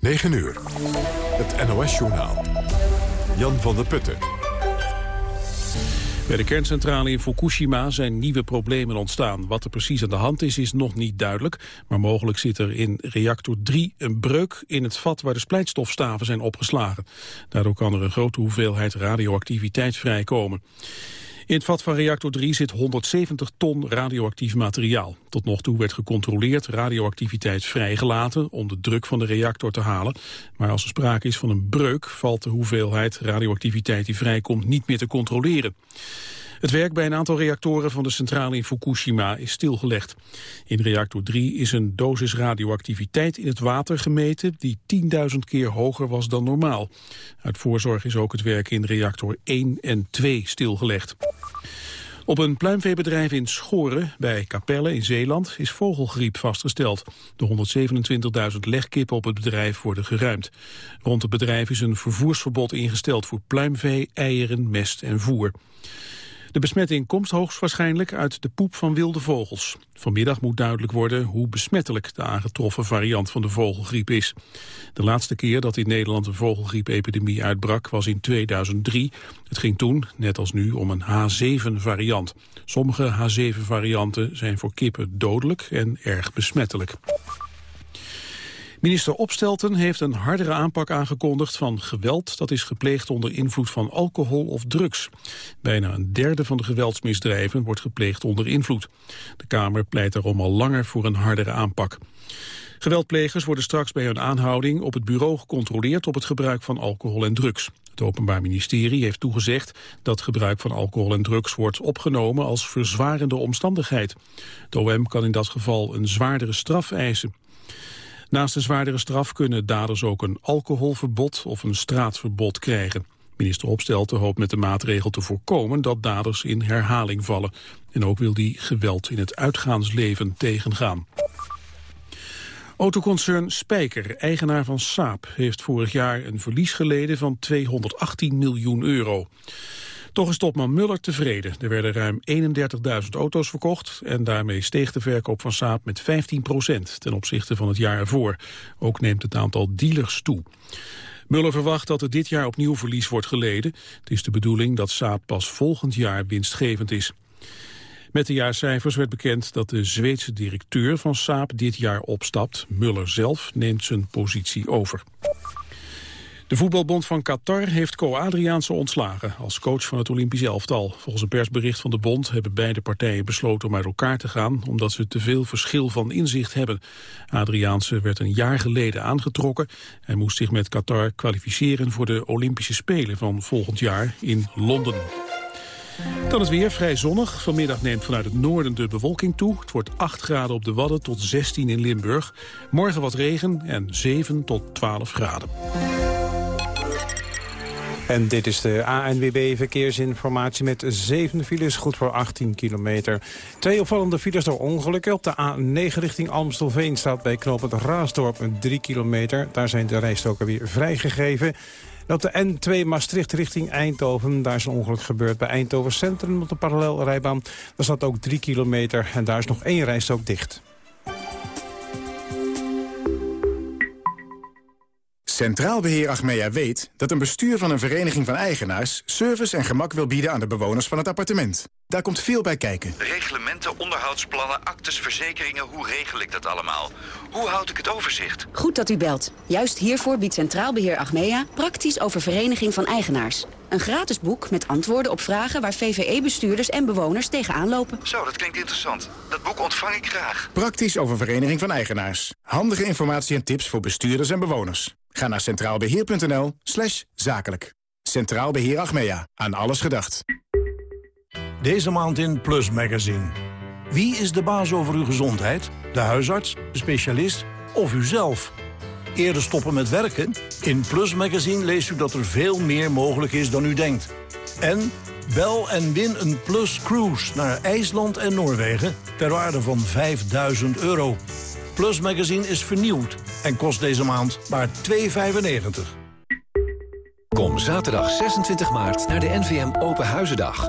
9 uur. Het NOS-journaal. Jan van der Putten. Bij de kerncentrale in Fukushima zijn nieuwe problemen ontstaan. Wat er precies aan de hand is, is nog niet duidelijk. Maar mogelijk zit er in reactor 3 een breuk in het vat waar de splijtstofstaven zijn opgeslagen. Daardoor kan er een grote hoeveelheid radioactiviteit vrijkomen. In het vat van reactor 3 zit 170 ton radioactief materiaal. Tot nog toe werd gecontroleerd radioactiviteit vrijgelaten om de druk van de reactor te halen. Maar als er sprake is van een breuk valt de hoeveelheid radioactiviteit die vrijkomt niet meer te controleren. Het werk bij een aantal reactoren van de centrale in Fukushima is stilgelegd. In reactor 3 is een dosis radioactiviteit in het water gemeten die 10.000 keer hoger was dan normaal. Uit voorzorg is ook het werk in reactor 1 en 2 stilgelegd. Op een pluimveebedrijf in Schoren, bij Capelle in Zeeland, is vogelgriep vastgesteld. De 127.000 legkippen op het bedrijf worden geruimd. Rond het bedrijf is een vervoersverbod ingesteld voor pluimvee, eieren, mest en voer. De besmetting komt hoogstwaarschijnlijk uit de poep van wilde vogels. Vanmiddag moet duidelijk worden hoe besmettelijk de aangetroffen variant van de vogelgriep is. De laatste keer dat in Nederland een vogelgriepepidemie uitbrak was in 2003. Het ging toen, net als nu, om een H7-variant. Sommige H7-varianten zijn voor kippen dodelijk en erg besmettelijk. Minister Opstelten heeft een hardere aanpak aangekondigd van geweld dat is gepleegd onder invloed van alcohol of drugs. Bijna een derde van de geweldsmisdrijven wordt gepleegd onder invloed. De Kamer pleit daarom al langer voor een hardere aanpak. Geweldplegers worden straks bij hun aanhouding op het bureau gecontroleerd op het gebruik van alcohol en drugs. Het Openbaar Ministerie heeft toegezegd dat gebruik van alcohol en drugs wordt opgenomen als verzwarende omstandigheid. De OM kan in dat geval een zwaardere straf eisen. Naast een zwaardere straf kunnen daders ook een alcoholverbod of een straatverbod krijgen. Minister Opstelten hoopt met de maatregel te voorkomen dat daders in herhaling vallen. En ook wil die geweld in het uitgaansleven tegengaan. Autoconcern Spijker, eigenaar van Saab, heeft vorig jaar een verlies geleden van 218 miljoen euro. Toch is topman Muller tevreden. Er werden ruim 31.000 auto's verkocht en daarmee steeg de verkoop van Saab met 15% ten opzichte van het jaar ervoor. Ook neemt het aantal dealers toe. Muller verwacht dat er dit jaar opnieuw verlies wordt geleden. Het is de bedoeling dat Saab pas volgend jaar winstgevend is. Met de jaarcijfers werd bekend dat de Zweedse directeur van Saab dit jaar opstapt. Muller zelf neemt zijn positie over. De voetbalbond van Qatar heeft Co Adriaanse ontslagen als coach van het Olympisch elftal. Volgens een persbericht van de bond hebben beide partijen besloten om uit elkaar te gaan omdat ze te veel verschil van inzicht hebben. Adriaanse werd een jaar geleden aangetrokken. Hij moest zich met Qatar kwalificeren voor de Olympische Spelen van volgend jaar in Londen. Dan het weer vrij zonnig. Vanmiddag neemt vanuit het noorden de bewolking toe. Het wordt 8 graden op de Wadden tot 16 in Limburg. Morgen wat regen en 7 tot 12 graden. En dit is de ANWB verkeersinformatie met 7 files, goed voor 18 kilometer. Twee opvallende files door ongelukken. Op de A9 richting Amstelveen staat bij knooppunt Raasdorp 3 kilometer. Daar zijn de rijstoken weer vrijgegeven. En op de N2 Maastricht richting Eindhoven. Daar is een ongeluk gebeurd bij Eindhoven Centrum op de parallelrijbaan. Daar staat ook 3 kilometer en daar is nog één rijstok dicht. Centraal Beheer Achmea weet dat een bestuur van een vereniging van eigenaars... service en gemak wil bieden aan de bewoners van het appartement. Daar komt veel bij kijken. Reglementen, onderhoudsplannen, actes, verzekeringen, hoe regel ik dat allemaal? Hoe houd ik het overzicht? Goed dat u belt. Juist hiervoor biedt Centraal Beheer Achmea... praktisch over vereniging van eigenaars. Een gratis boek met antwoorden op vragen waar VVE-bestuurders en bewoners tegenaan lopen. Zo, dat klinkt interessant. Dat boek ontvang ik graag. Praktisch over vereniging van eigenaars. Handige informatie en tips voor bestuurders en bewoners. Ga naar centraalbeheer.nl slash zakelijk. Centraal Beheer Achmea. Aan alles gedacht. Deze maand in Plus Magazine. Wie is de baas over uw gezondheid? De huisarts, de specialist of uzelf? Eerder stoppen met werken? In Plus Magazine leest u dat er veel meer mogelijk is dan u denkt. En bel en win een Plus Cruise naar IJsland en Noorwegen... ter waarde van 5000 euro. Plus Magazine is vernieuwd en kost deze maand maar 2,95. Kom zaterdag 26 maart naar de NVM Open Huizendag.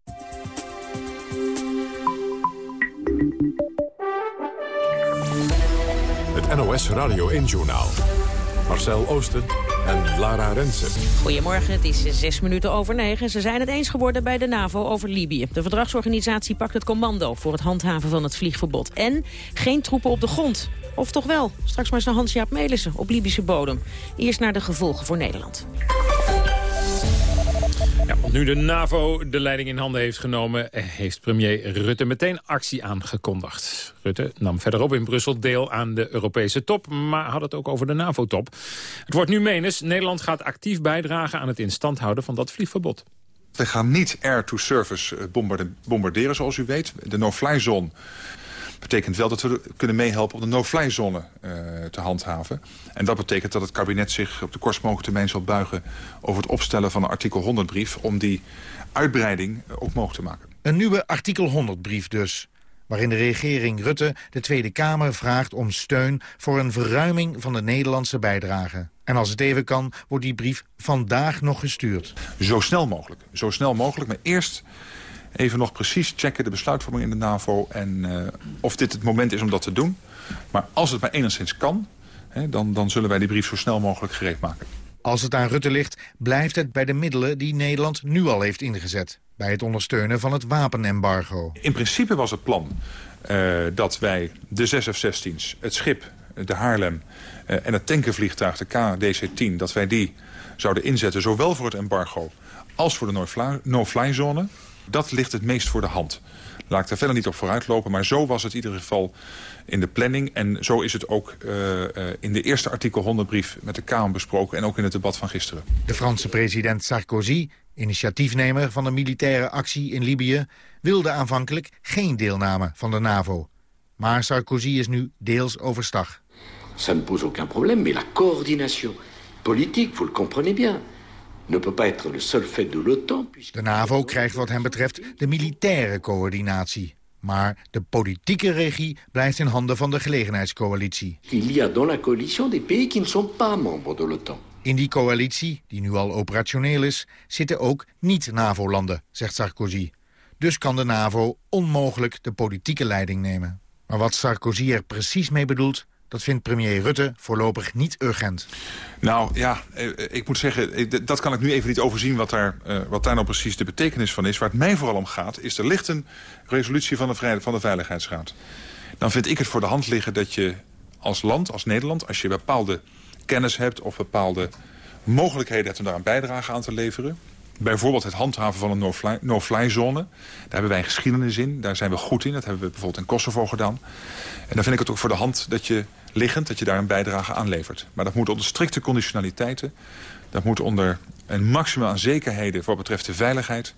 NOS Radio 1-journaal. Marcel Oosten en Lara Rensen. Goedemorgen, het is zes minuten over negen. Ze zijn het eens geworden bij de NAVO over Libië. De verdragsorganisatie pakt het commando voor het handhaven van het vliegverbod. En geen troepen op de grond. Of toch wel? Straks maar eens naar Hans-Jaap Melissen op Libische bodem. Eerst naar de gevolgen voor Nederland. Ja, nu de NAVO de leiding in handen heeft genomen... heeft premier Rutte meteen actie aangekondigd. Rutte nam verderop in Brussel deel aan de Europese top... maar had het ook over de NAVO-top. Het wordt nu menens. Nederland gaat actief bijdragen aan het instand houden van dat vliegverbod. We gaan niet air-to-surface bombarderen, zoals u weet. De no-fly zone betekent wel dat we kunnen meehelpen om de no-fly zone uh, te handhaven. En dat betekent dat het kabinet zich op de kortst mogelijke termijn zal buigen... over het opstellen van een artikel 100-brief... om die uitbreiding ook mogelijk te maken. Een nieuwe artikel 100-brief dus waarin de regering Rutte de Tweede Kamer vraagt om steun voor een verruiming van de Nederlandse bijdrage. En als het even kan, wordt die brief vandaag nog gestuurd. Zo snel mogelijk. Zo snel mogelijk, maar eerst even nog precies checken de besluitvorming in de NAVO... en uh, of dit het moment is om dat te doen. Maar als het maar enigszins kan, hè, dan, dan zullen wij die brief zo snel mogelijk gereed maken. Als het aan Rutte ligt, blijft het bij de middelen die Nederland nu al heeft ingezet. Bij het ondersteunen van het wapenembargo. In principe was het plan uh, dat wij de 6 F-16's, het schip, de Haarlem... Uh, en het tankervliegtuig, de KDC-10, dat wij die zouden inzetten... zowel voor het embargo als voor de no-fly zone dat ligt het meest voor de hand. Laat ik daar verder niet op vooruit lopen, maar zo was het in ieder geval in de planning. En zo is het ook uh, uh, in de eerste artikel 100 brief met de Kamer besproken... en ook in het debat van gisteren. De Franse president Sarkozy, initiatiefnemer van de militaire actie in Libië... wilde aanvankelijk geen deelname van de NAVO. Maar Sarkozy is nu deels overstag. Ça ne pose aucun problème, mais la coordination politique, vous le comprenez bien de NAVO krijgt wat hem betreft de militaire coördinatie. Maar de politieke regie blijft in handen van de gelegenheidscoalitie. In die coalitie, die nu al operationeel is, zitten ook niet-NAVO-landen, zegt Sarkozy. Dus kan de NAVO onmogelijk de politieke leiding nemen. Maar wat Sarkozy er precies mee bedoelt, dat vindt premier Rutte voorlopig niet urgent. Nou ja, ik moet zeggen, dat kan ik nu even niet overzien wat daar, wat daar nou precies de betekenis van is. Waar het mij vooral om gaat, is er ligt een resolutie van de, van de Veiligheidsraad. Dan vind ik het voor de hand liggen dat je als land, als Nederland, als je bepaalde kennis hebt of bepaalde mogelijkheden hebt om daar een bijdrage aan te leveren. Bijvoorbeeld het handhaven van een no-fly zone. Daar hebben wij een geschiedenis in. Daar zijn we goed in. Dat hebben we bijvoorbeeld in Kosovo gedaan. En dan vind ik het ook voor de hand dat je liggend... dat je daar een bijdrage aan levert. Maar dat moet onder strikte conditionaliteiten. Dat moet onder een maximum aan zekerheden voor betreft de veiligheid.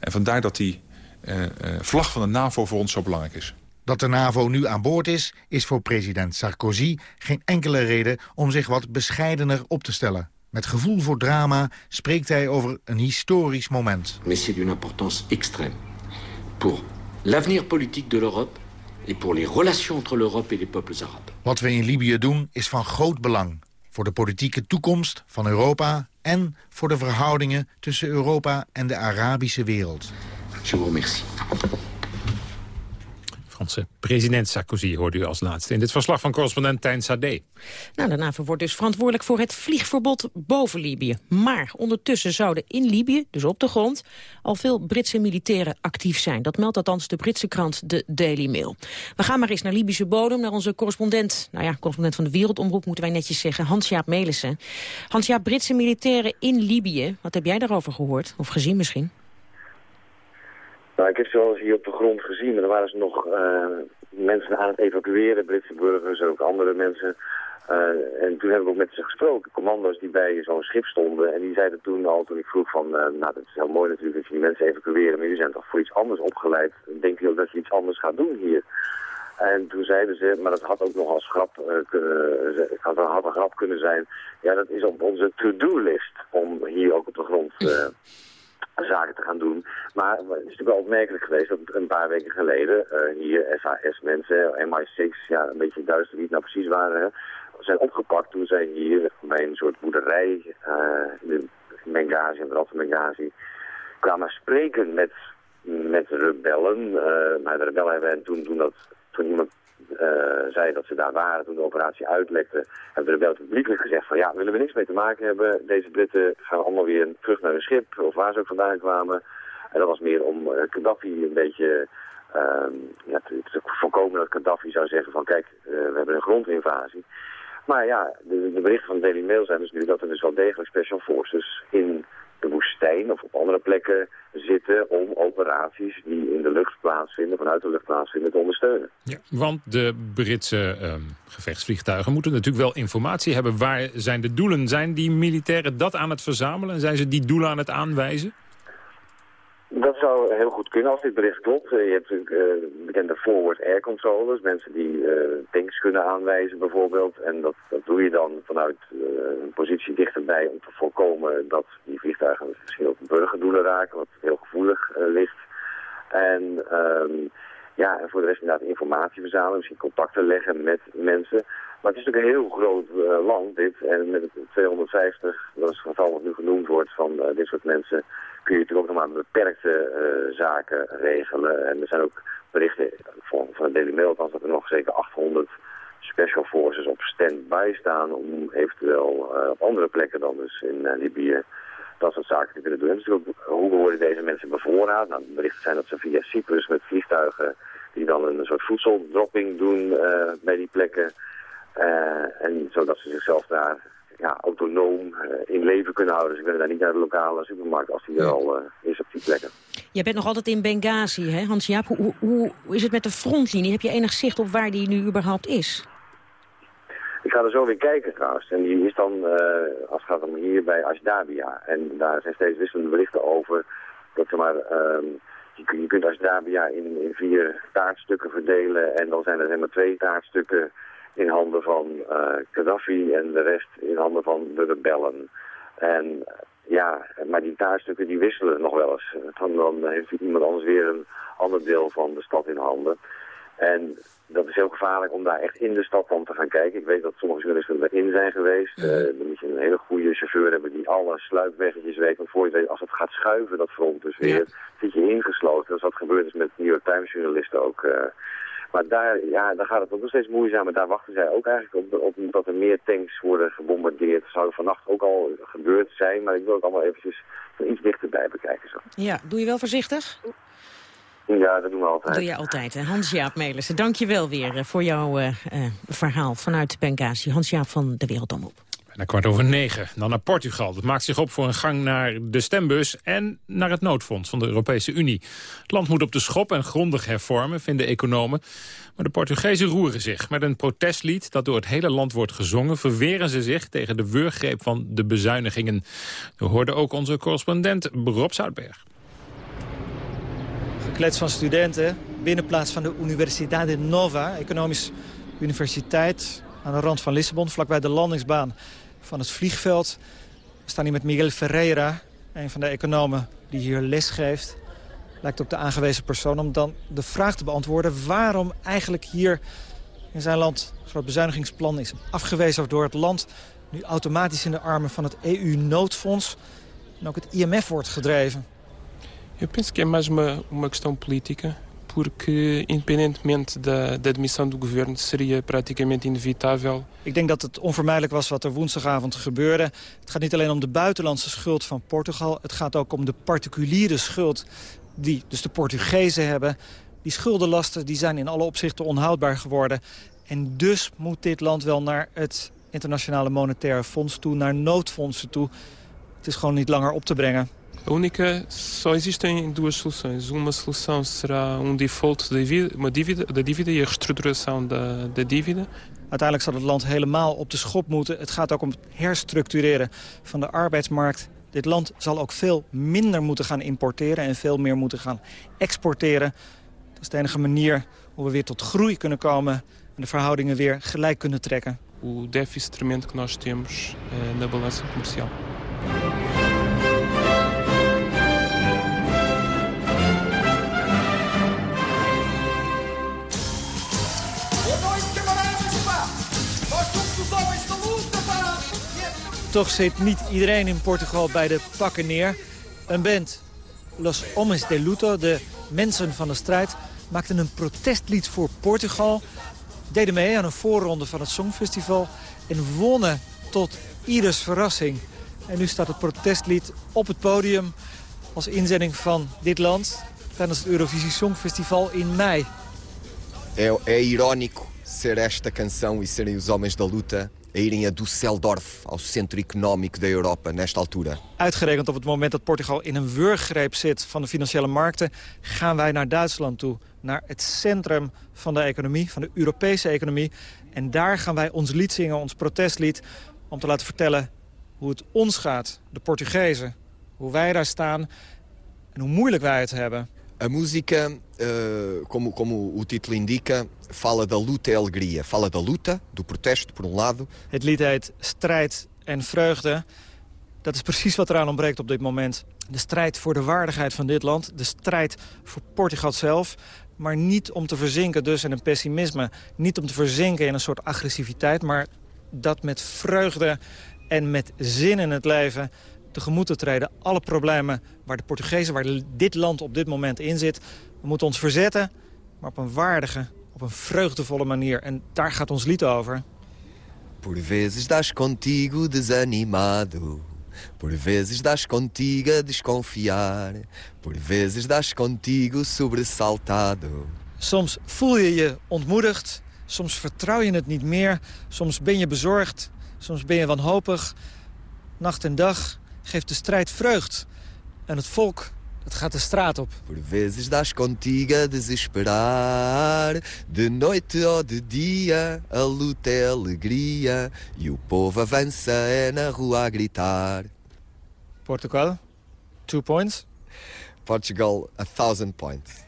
En vandaar dat die uh, uh, vlag van de NAVO voor ons zo belangrijk is. Dat de NAVO nu aan boord is, is voor president Sarkozy geen enkele reden om zich wat bescheidener op te stellen. Met gevoel voor drama spreekt hij over een historisch moment. Mais c'est d'une importance extrême pour l'avenir politique de l'Europe et pour les relations entre l'Europe et les peuples arabes. Wat we in Libië doen is van groot belang voor de politieke toekomst van Europa en voor de verhoudingen tussen Europa en de Arabische wereld. Je vous remercie. President Sarkozy hoorde u als laatste. In dit verslag van correspondent Tijn Sade. Nou, de NAVO wordt dus verantwoordelijk voor het vliegverbod boven Libië. Maar ondertussen zouden in Libië, dus op de grond, al veel Britse militairen actief zijn. Dat meldt althans de Britse krant de Daily Mail. We gaan maar eens naar Libische bodem, naar onze correspondent, nou ja, correspondent van de Wereldomroep moeten wij netjes zeggen, Hans-Jaap Melissen. Hans-Jaap, Britse militairen in Libië, wat heb jij daarover gehoord? Of gezien misschien? Nou, ik heb ze wel eens hier op de grond gezien, maar er waren ze nog uh, mensen aan het evacueren, Britse burgers en ook andere mensen. Uh, en toen heb ik ook met ze gesproken, commando's die bij zo'n schip stonden. En die zeiden toen al, toen ik vroeg van, uh, nou dat is heel mooi natuurlijk dat je die mensen evacueren, maar jullie zijn toch voor iets anders opgeleid. Denk je ook dat je iets anders gaat doen hier? En toen zeiden ze, maar dat had ook nog als grap, uh, kunnen, had, had een grap kunnen zijn. Ja, dat is op onze to-do-list om hier ook op de grond zaken te gaan doen. Maar het is natuurlijk wel opmerkelijk geweest dat een paar weken geleden uh, hier SAS-mensen, MI6, ja, een beetje duister wie het nou precies waren, zijn opgepakt toen zij hier bij een soort boerderij uh, in Benghazi, in de van Benghazi, kwamen spreken met, met rebellen. Uh, maar de rebellen hebben toen, toen, dat, toen iemand zei dat ze daar waren toen de operatie uitlekte, hebben de rebellen publiekelijk gezegd van ja, willen we niks mee te maken hebben. Deze Britten gaan allemaal weer terug naar hun schip, of waar ze ook vandaan kwamen. En dat was meer om uh, Gaddafi een beetje uh, ja, te, voorkomen dat Gaddafi zou zeggen van kijk, uh, we hebben een grondinvasie. Maar ja, de, de berichten van de Daily Mail zijn dus nu dat er dus wel degelijk special forces in of op andere plekken zitten om operaties die in de lucht plaatsvinden, vanuit de lucht plaatsvinden, te ondersteunen. Ja, want de Britse um, gevechtsvliegtuigen moeten natuurlijk wel informatie hebben. Waar zijn de doelen? Zijn die militairen dat aan het verzamelen? Zijn ze die doelen aan het aanwijzen? Dat zou heel goed kunnen als dit bericht klopt. Je hebt natuurlijk uh, bekende forward air controllers, mensen die uh, tanks kunnen aanwijzen bijvoorbeeld. En dat, dat doe je dan vanuit een positie dichterbij om te voorkomen dat die vliegtuigen misschien ook burgerdoelen raken, wat heel gevoelig ligt. En um, ja, en voor de rest inderdaad informatie verzamelen, misschien contacten leggen met mensen. Maar het is natuurlijk een heel groot land dit. En met 250, dat is het geval wat nu genoemd wordt van dit soort mensen, kun je natuurlijk ook nog maar beperkte uh, zaken regelen. En er zijn ook berichten van, van de Daily Mail, dat er nog zeker 800 special forces op stand-by staan om eventueel op andere plekken dan dus in Libië dat soort zaken te kunnen doen. Hoe worden deze mensen bevoorraad? Nou, de berichten zijn dat ze via Cyprus met vliegtuigen die dan een soort voedseldropping doen bij die plekken. En zodat ze zichzelf daar ja, autonoom uh, in leven kunnen houden. Ze kunnen daar niet naar de lokale supermarkt als die er al uh, is op die plekken. Je bent nog altijd in Benghazi, hè, Hans-Jaap. Hoe, hoe, hoe, is het met de frontlinie? Heb je enig zicht op waar die nu überhaupt is? Ik ga er zo weer kijken trouwens. En die is dan, uh, als het gaat om hier bij Ashdabia. En daar zijn steeds wisselende berichten over. Dat ze maar... Um, je, je kunt Ashdabia in, in vier taartstukken verdelen. En dan zijn er zeg maar twee taartstukken in handen van uh, Gaddafi en de rest in handen van de rebellen. En ja, maar die taartstukken die wisselen nog wel eens. Dan, dan heeft iemand anders weer een ander deel van de stad in handen. En dat is heel gevaarlijk om daar echt in de stad dan te gaan kijken. Ik weet dat sommige journalisten erin zijn geweest. Uh, dan moet je een hele goede chauffeur hebben die alle sluipweggetjes weet. Want voor je weet, als het gaat schuiven, dat front dus weer, ja. zit je ingesloten. Dat is wat gebeurd is met New York Times journalisten ook... Uh, maar daar, ja, daar gaat het ook nog steeds moeizamer. Daar wachten zij ook eigenlijk op, op dat er meer tanks worden gebombardeerd. Dat zou vannacht ook al gebeurd zijn. Maar ik wil het allemaal eventjes van iets dichterbij bekijken. Zo. Ja, doe je wel voorzichtig? Ja, dat doen we altijd. Doe je altijd, hè? Hans-Jaap Melissen. Dank je wel weer voor jouw uh, uh, verhaal vanuit Benghazi. Hans-Jaap van de Wereldomroep. Bijna kwart over negen. Dan naar Portugal. Dat maakt zich op voor een gang naar de stembus en naar het noodfonds van de Europese Unie. Het land moet op de schop en grondig hervormen, vinden economen. Maar de Portugezen roeren zich. Met een protestlied dat door het hele land wordt gezongen... verweren ze zich tegen de wurggreep van de bezuinigingen. We hoorden ook onze correspondent Rob Zoutberg. Geklets van studenten, binnenplaats van de Universidade Nova... economische universiteit aan de rand van Lissabon... vlakbij de landingsbaan van het vliegveld. We staan hier met Miguel Ferreira, een van de economen die hier les geeft. Lijkt op de aangewezen persoon om dan de vraag te beantwoorden... waarom eigenlijk hier in zijn land een groot bezuinigingsplan is afgewezen door het land... nu automatisch in de armen van het EU-noodfonds en ook het IMF wordt gedreven. Eu penso que é mais uma, uma questão política, porque independentemente da, da do governo seria praticamente inevitável. Ik denk dat het onvermijdelijk was wat er woensdagavond gebeurde. Het gaat niet alleen om de buitenlandse schuld van Portugal. Het gaat ook om de particuliere schuld die dus de Portugezen hebben. Die schuldenlasten die zijn in alle opzichten onhoudbaar geworden. En dus moet dit land wel naar het Internationale Monetaire Fonds toe, naar noodfondsen toe. Het is gewoon niet langer op te brengen. A única, só existem duas soluções. Uma solução será um default da dívida, uma dívida, da dívida e a reestruturação da, da dívida. Uiteindelijk zal het land helemaal op de schop moeten. Het gaat ook om het herstructureren van de arbeidsmarkt. Dit land zal ook veel minder moeten gaan importeren en veel meer moeten gaan exporteren. Dat is de enige manier hoe we weer tot groei kunnen komen en de verhoudingen weer gelijk kunnen trekken. O déficit tremendo que nós temos uh, na balança comercial. Toch zit niet iedereen in Portugal bij de pakken neer. Een band, Los Homens de Luto, de mensen van de strijd... maakten een protestlied voor Portugal. Deden mee aan een voorronde van het Songfestival... en wonnen tot ieders verrassing. En nu staat het protestlied op het podium als inzending van dit land... tijdens het Eurovisie Songfestival in mei. É, é irônico ser esta canção e serem os homens da luta a irem a Düsseldorf, ao centro económico da Europa, nesta altura. Uitgerekend op het moment dat Portugal in een wurggreep zit van de financiële markten... gaan wij naar Duitsland toe, naar het centrum van de economie, van de Europese economie. En daar gaan wij ons lied zingen, ons protestlied... om te laten vertellen hoe het ons gaat, de Portugezen. Hoe wij daar staan en hoe moeilijk wij het hebben. A música, uh, como, como o título indica, fala da luta e alegria. Fala da luta, do protesto, por um lado. Het lied heet Strijd en Vreugde. Dat is precies wat eraan ontbreekt op dit moment. De strijd voor de waardigheid van dit land. De strijd voor Portugal zelf. Maar niet om te verzinken dus in een pessimisme. Niet om te verzinken in een soort agressiviteit. Maar dat met vreugde en met zin in het leven tegemoet te treden. Alle problemen waar de Portugezen, waar dit land op dit moment in zit. We moeten ons verzetten, maar op een waardige, op een vreugdevolle manier. En daar gaat ons lied over. Por vezes das contigo desanimado. Por vezes das contigo a desconfiar. Por vezes das contigo sobressaltado. Soms voel je je ontmoedigd. Soms vertrouw je het niet meer. Soms ben je bezorgd. Soms ben je wanhopig. Nacht en dag geeft de strijd vreugd. En het volk, dat gaat de straat op. Por vezes das contigo a desesperar. De noite ou de dia, a luta é alegria. E o povo avança é na rua a gritar. Portugal, two points. Portugal, a thousand points.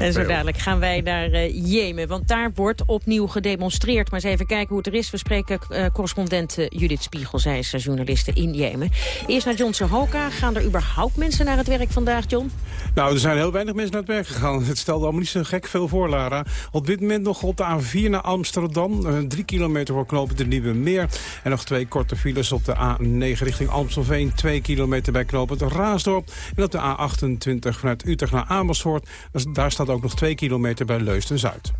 En zo dadelijk gaan wij naar uh, Jemen, want daar wordt opnieuw gedemonstreerd. Maar eens even kijken hoe het er is. We spreken uh, correspondent uh, Judith Spiegel, zij is journaliste in Jemen. Eerst naar John Hoka. Gaan er überhaupt mensen naar het werk vandaag, John? Nou, er zijn heel weinig mensen naar het werk gegaan. Het stelde allemaal niet zo gek veel voor, Lara. Op dit moment nog op de A4 naar Amsterdam. drie kilometer voor knopen de Nieuwe Meer. En nog twee korte files op de A9 richting Amstelveen. Twee kilometer bij knopen Raasdorp. En op de A28 vanuit Utrecht naar Amersfoort. Daar staat ook nog 2 kilometer bij Leusden-Zuid.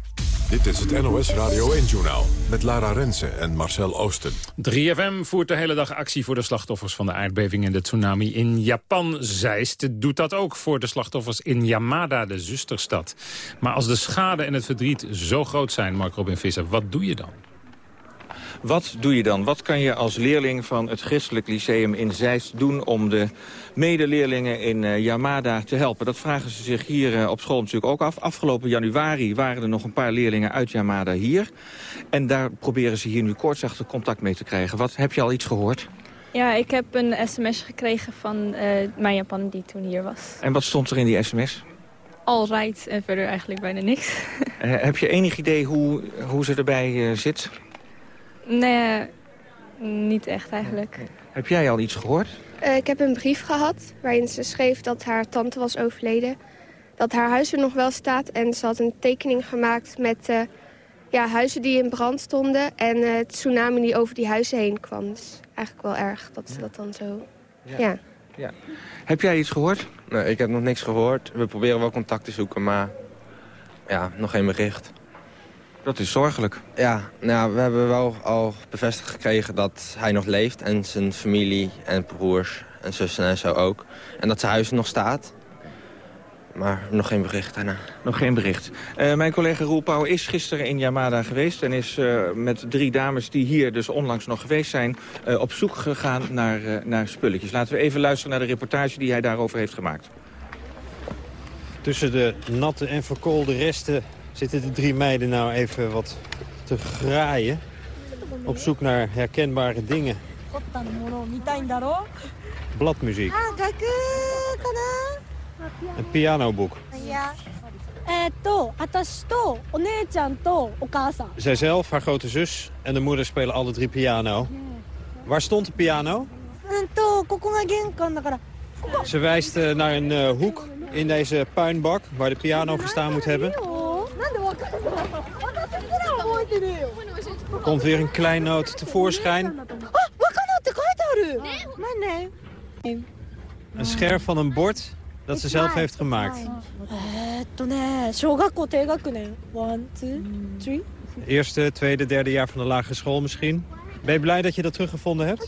Dit is het NOS Radio 1-journaal met Lara Rensen en Marcel Oosten. 3FM voert de hele dag actie voor de slachtoffers van de aardbeving en de tsunami in Japan. Zeist doet dat ook voor de slachtoffers in Yamada, de zusterstad. Maar als de schade en het verdriet zo groot zijn, Mark Robin Visser, wat doe je dan? Wat doe je dan? Wat kan je als leerling van het Christelijk Lyceum in Zeist doen... om de medeleerlingen in uh, Yamada te helpen? Dat vragen ze zich hier uh, op school natuurlijk ook af. Afgelopen januari waren er nog een paar leerlingen uit Yamada hier. En daar proberen ze hier nu kortzachter contact mee te krijgen. Wat, heb je al iets gehoord? Ja, ik heb een sms gekregen van uh, mijn Japan die toen hier was. En wat stond er in die sms? All right en verder eigenlijk bijna niks. heb je enig idee hoe, hoe ze erbij zit? Nee, niet echt eigenlijk. Heb jij al iets gehoord? Uh, ik heb een brief gehad waarin ze schreef dat haar tante was overleden. Dat haar huis er nog wel staat en ze had een tekening gemaakt met uh, ja, huizen die in brand stonden... en uh, het tsunami die over die huizen heen kwam. Dus eigenlijk wel erg dat ze dat dan zo... Ja. ja. Ja. Heb jij iets gehoord? Nee, ik heb nog niks gehoord. We proberen wel contact te zoeken, maar ja, nog geen bericht. Dat is zorgelijk. Ja, nou ja, we hebben wel al bevestigd gekregen dat hij nog leeft. En zijn familie en broers en zussen en zo ook. En dat zijn huis nog staat. Maar nog geen bericht daarna. Nog geen bericht. Uh, mijn collega Roel Pauw is gisteren in Yamada geweest... en is uh, met drie dames die hier dus onlangs nog geweest zijn... Uh, op zoek gegaan naar, naar spulletjes. Laten we even luisteren naar de reportage die hij daarover heeft gemaakt. Tussen de natte en verkoolde resten zitten de drie meiden nou even wat te graaien. Op zoek naar herkenbare dingen. Bladmuziek. Een pianoboek. Ja. Zijzelf, haar grote zus en de moeder spelen alle drie piano. Waar stond de piano? Ze wijst uh, naar een hoek in deze puinbak waar de piano gestaan moet hebben. Er komt weer een kleinoot tevoorschijn. Een scherf van een bord dat ze zelf heeft gemaakt. Eerste, tweede, derde jaar van de lagere school misschien. Ben je blij dat je dat teruggevonden hebt?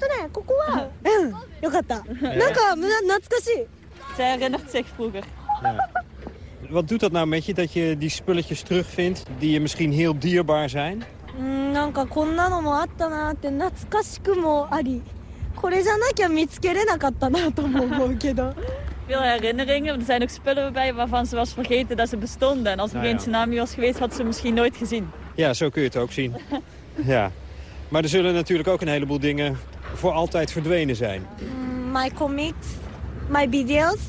Zij herinnert zich vroeger. Ja. Wat doet dat nou met je, dat je die spulletjes terugvindt... die je misschien heel dierbaar zijn? Mm, veel herinneringen. Er zijn ook spullen bij waarvan ze was vergeten dat ze bestonden. En als er nou, geen tsunami was geweest, had ze misschien nooit gezien. Ja, zo kun je het ook zien. ja. Maar er zullen natuurlijk ook een heleboel dingen voor altijd verdwenen zijn. Mm, my comics, my video's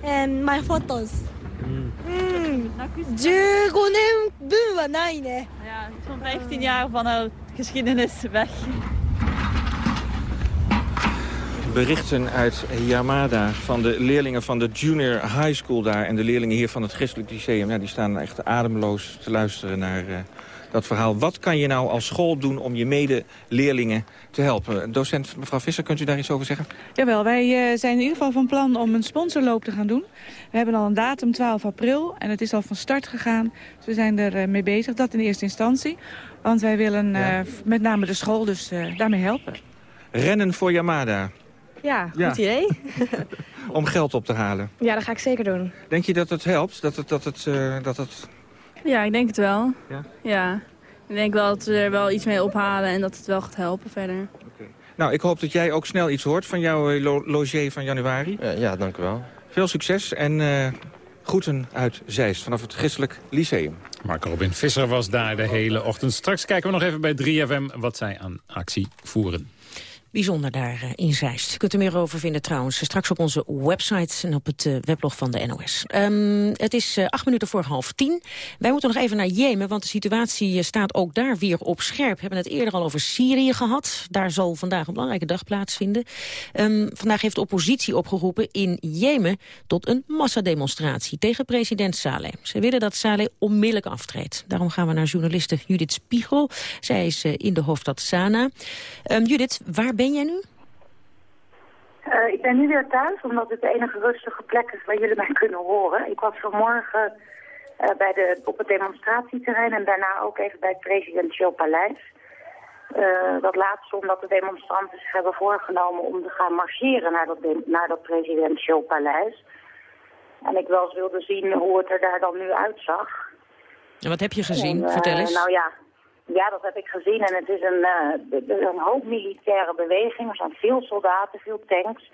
en my foto's. 15 jaar van haar geschiedenis weg. Berichten uit Yamada van de leerlingen van de junior high school daar... en de leerlingen hier van het christelijk lyceum. Ja, die staan echt ademloos te luisteren naar dat verhaal. Wat kan je nou als school doen om je medeleerlingen te helpen? Docent mevrouw Visser, kunt u daar iets over zeggen? Jawel, wij eh, zijn in ieder geval van plan om een sponsorloop te gaan doen. We hebben al een datum, 12 april, en het is al van start gegaan. Dus we zijn er eh, mee bezig, dat in eerste instantie. Want wij willen eh, met name de school dus eh, daarmee helpen. Rennen voor Yamada, Ja, goed Ja. idee. om geld op te halen. Ja, dat ga ik zeker doen. Denk je dat het helpt? Dat het, dat het, eh, dat het... Ja, ik denk het wel. Ja? Ja. Ik denk wel dat we er wel iets mee ophalen en dat het wel gaat helpen verder. Nou, ik hoop dat jij ook snel iets hoort van jouw eh, lo logier van januari. Ja, ja dank u wel. Veel succes en eh, groeten uit Zeist vanaf het Christelijk Lyceum. Marco Robin Visser was daar de hele ochtend. Straks kijken we nog even bij 3FM wat zij aan actie voeren. Bijzonder daar eh, Zeist. Je kunt er meer over vinden trouwens straks op onze website en op het eh, weblog van de NOS. Ehm, het is eh, acht minuten voor half tien. Wij moeten nog even naar Jemen, want de situatie eh, staat ook daar weer op scherp. We hebben het eerder al over Syrië gehad. Daar zal vandaag een belangrijke dag plaatsvinden. Ehm, vandaag heeft de oppositie opgeroepen in Jemen tot een massademonstratie tegen president Saleh. Ze willen dat Saleh onmiddellijk aftreedt. Daarom gaan we naar journaliste Judith Spiegel. Zij is eh, in de hoofdstad Sanaa. Ehm, Judith, waar ben jij nu? Eh, ik ben nu weer thuis, omdat het de enige rustige plek is waar jullie mij kunnen horen. Ik was vanmorgen eh, bij de, op het demonstratieterrein en daarna ook even bij het presidentieel paleis. Eh, dat laatste omdat de demonstranten zich hebben voorgenomen om te gaan marcheren naar dat, naar dat presidentieel paleis. En ik wel eens wilde zien hoe het er daar dan nu uitzag. En wat heb je gezien? En, Vertel eens. Nou ja, ja, dat heb ik gezien. En het is een, eh, een hoop militaire beweging. Er zijn veel soldaten, veel tanks.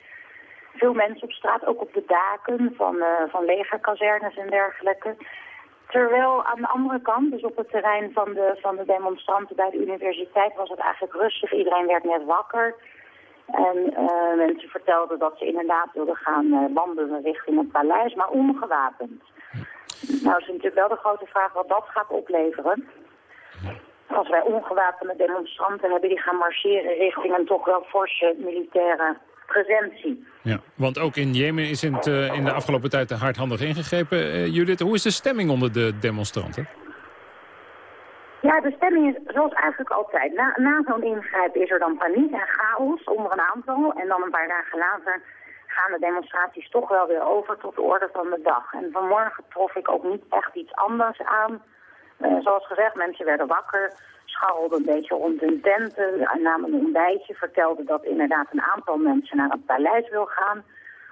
Veel mensen op straat, ook op de daken van, eh, van legerkazernes en dergelijke. Terwijl aan de andere kant, dus op het terrein van de, van de demonstranten bij de universiteit, was het eigenlijk rustig. Iedereen werd net wakker. En eh, mensen vertelden dat ze inderdaad wilden gaan wandelen richting het paleis, maar ongewapend. Nou is natuurlijk wel de grote vraag wat dat gaat opleveren. Als wij ongewapende demonstranten hebben die gaan marcheren richting een toch wel forse militaire presentie. Ja, want ook in Jemen is in, het, eh, in de afgelopen tijd hardhandig ingegrepen. Eh, Judith, hoe is de stemming onder de demonstranten? Ja, de stemming is zoals eigenlijk altijd. Na, na zo'n ingrijpen is er dan paniek en chaos onder een aantal. En dan een paar dagen later gaan de demonstraties toch wel weer over tot de orde van de dag. En vanmorgen trof ik ook niet echt iets anders aan. Uh, zoals gezegd, mensen werden wakker, scharrelden een beetje rond hun tenten, namen een ontbijtje, vertelden dat inderdaad een aantal mensen naar het paleis wil gaan.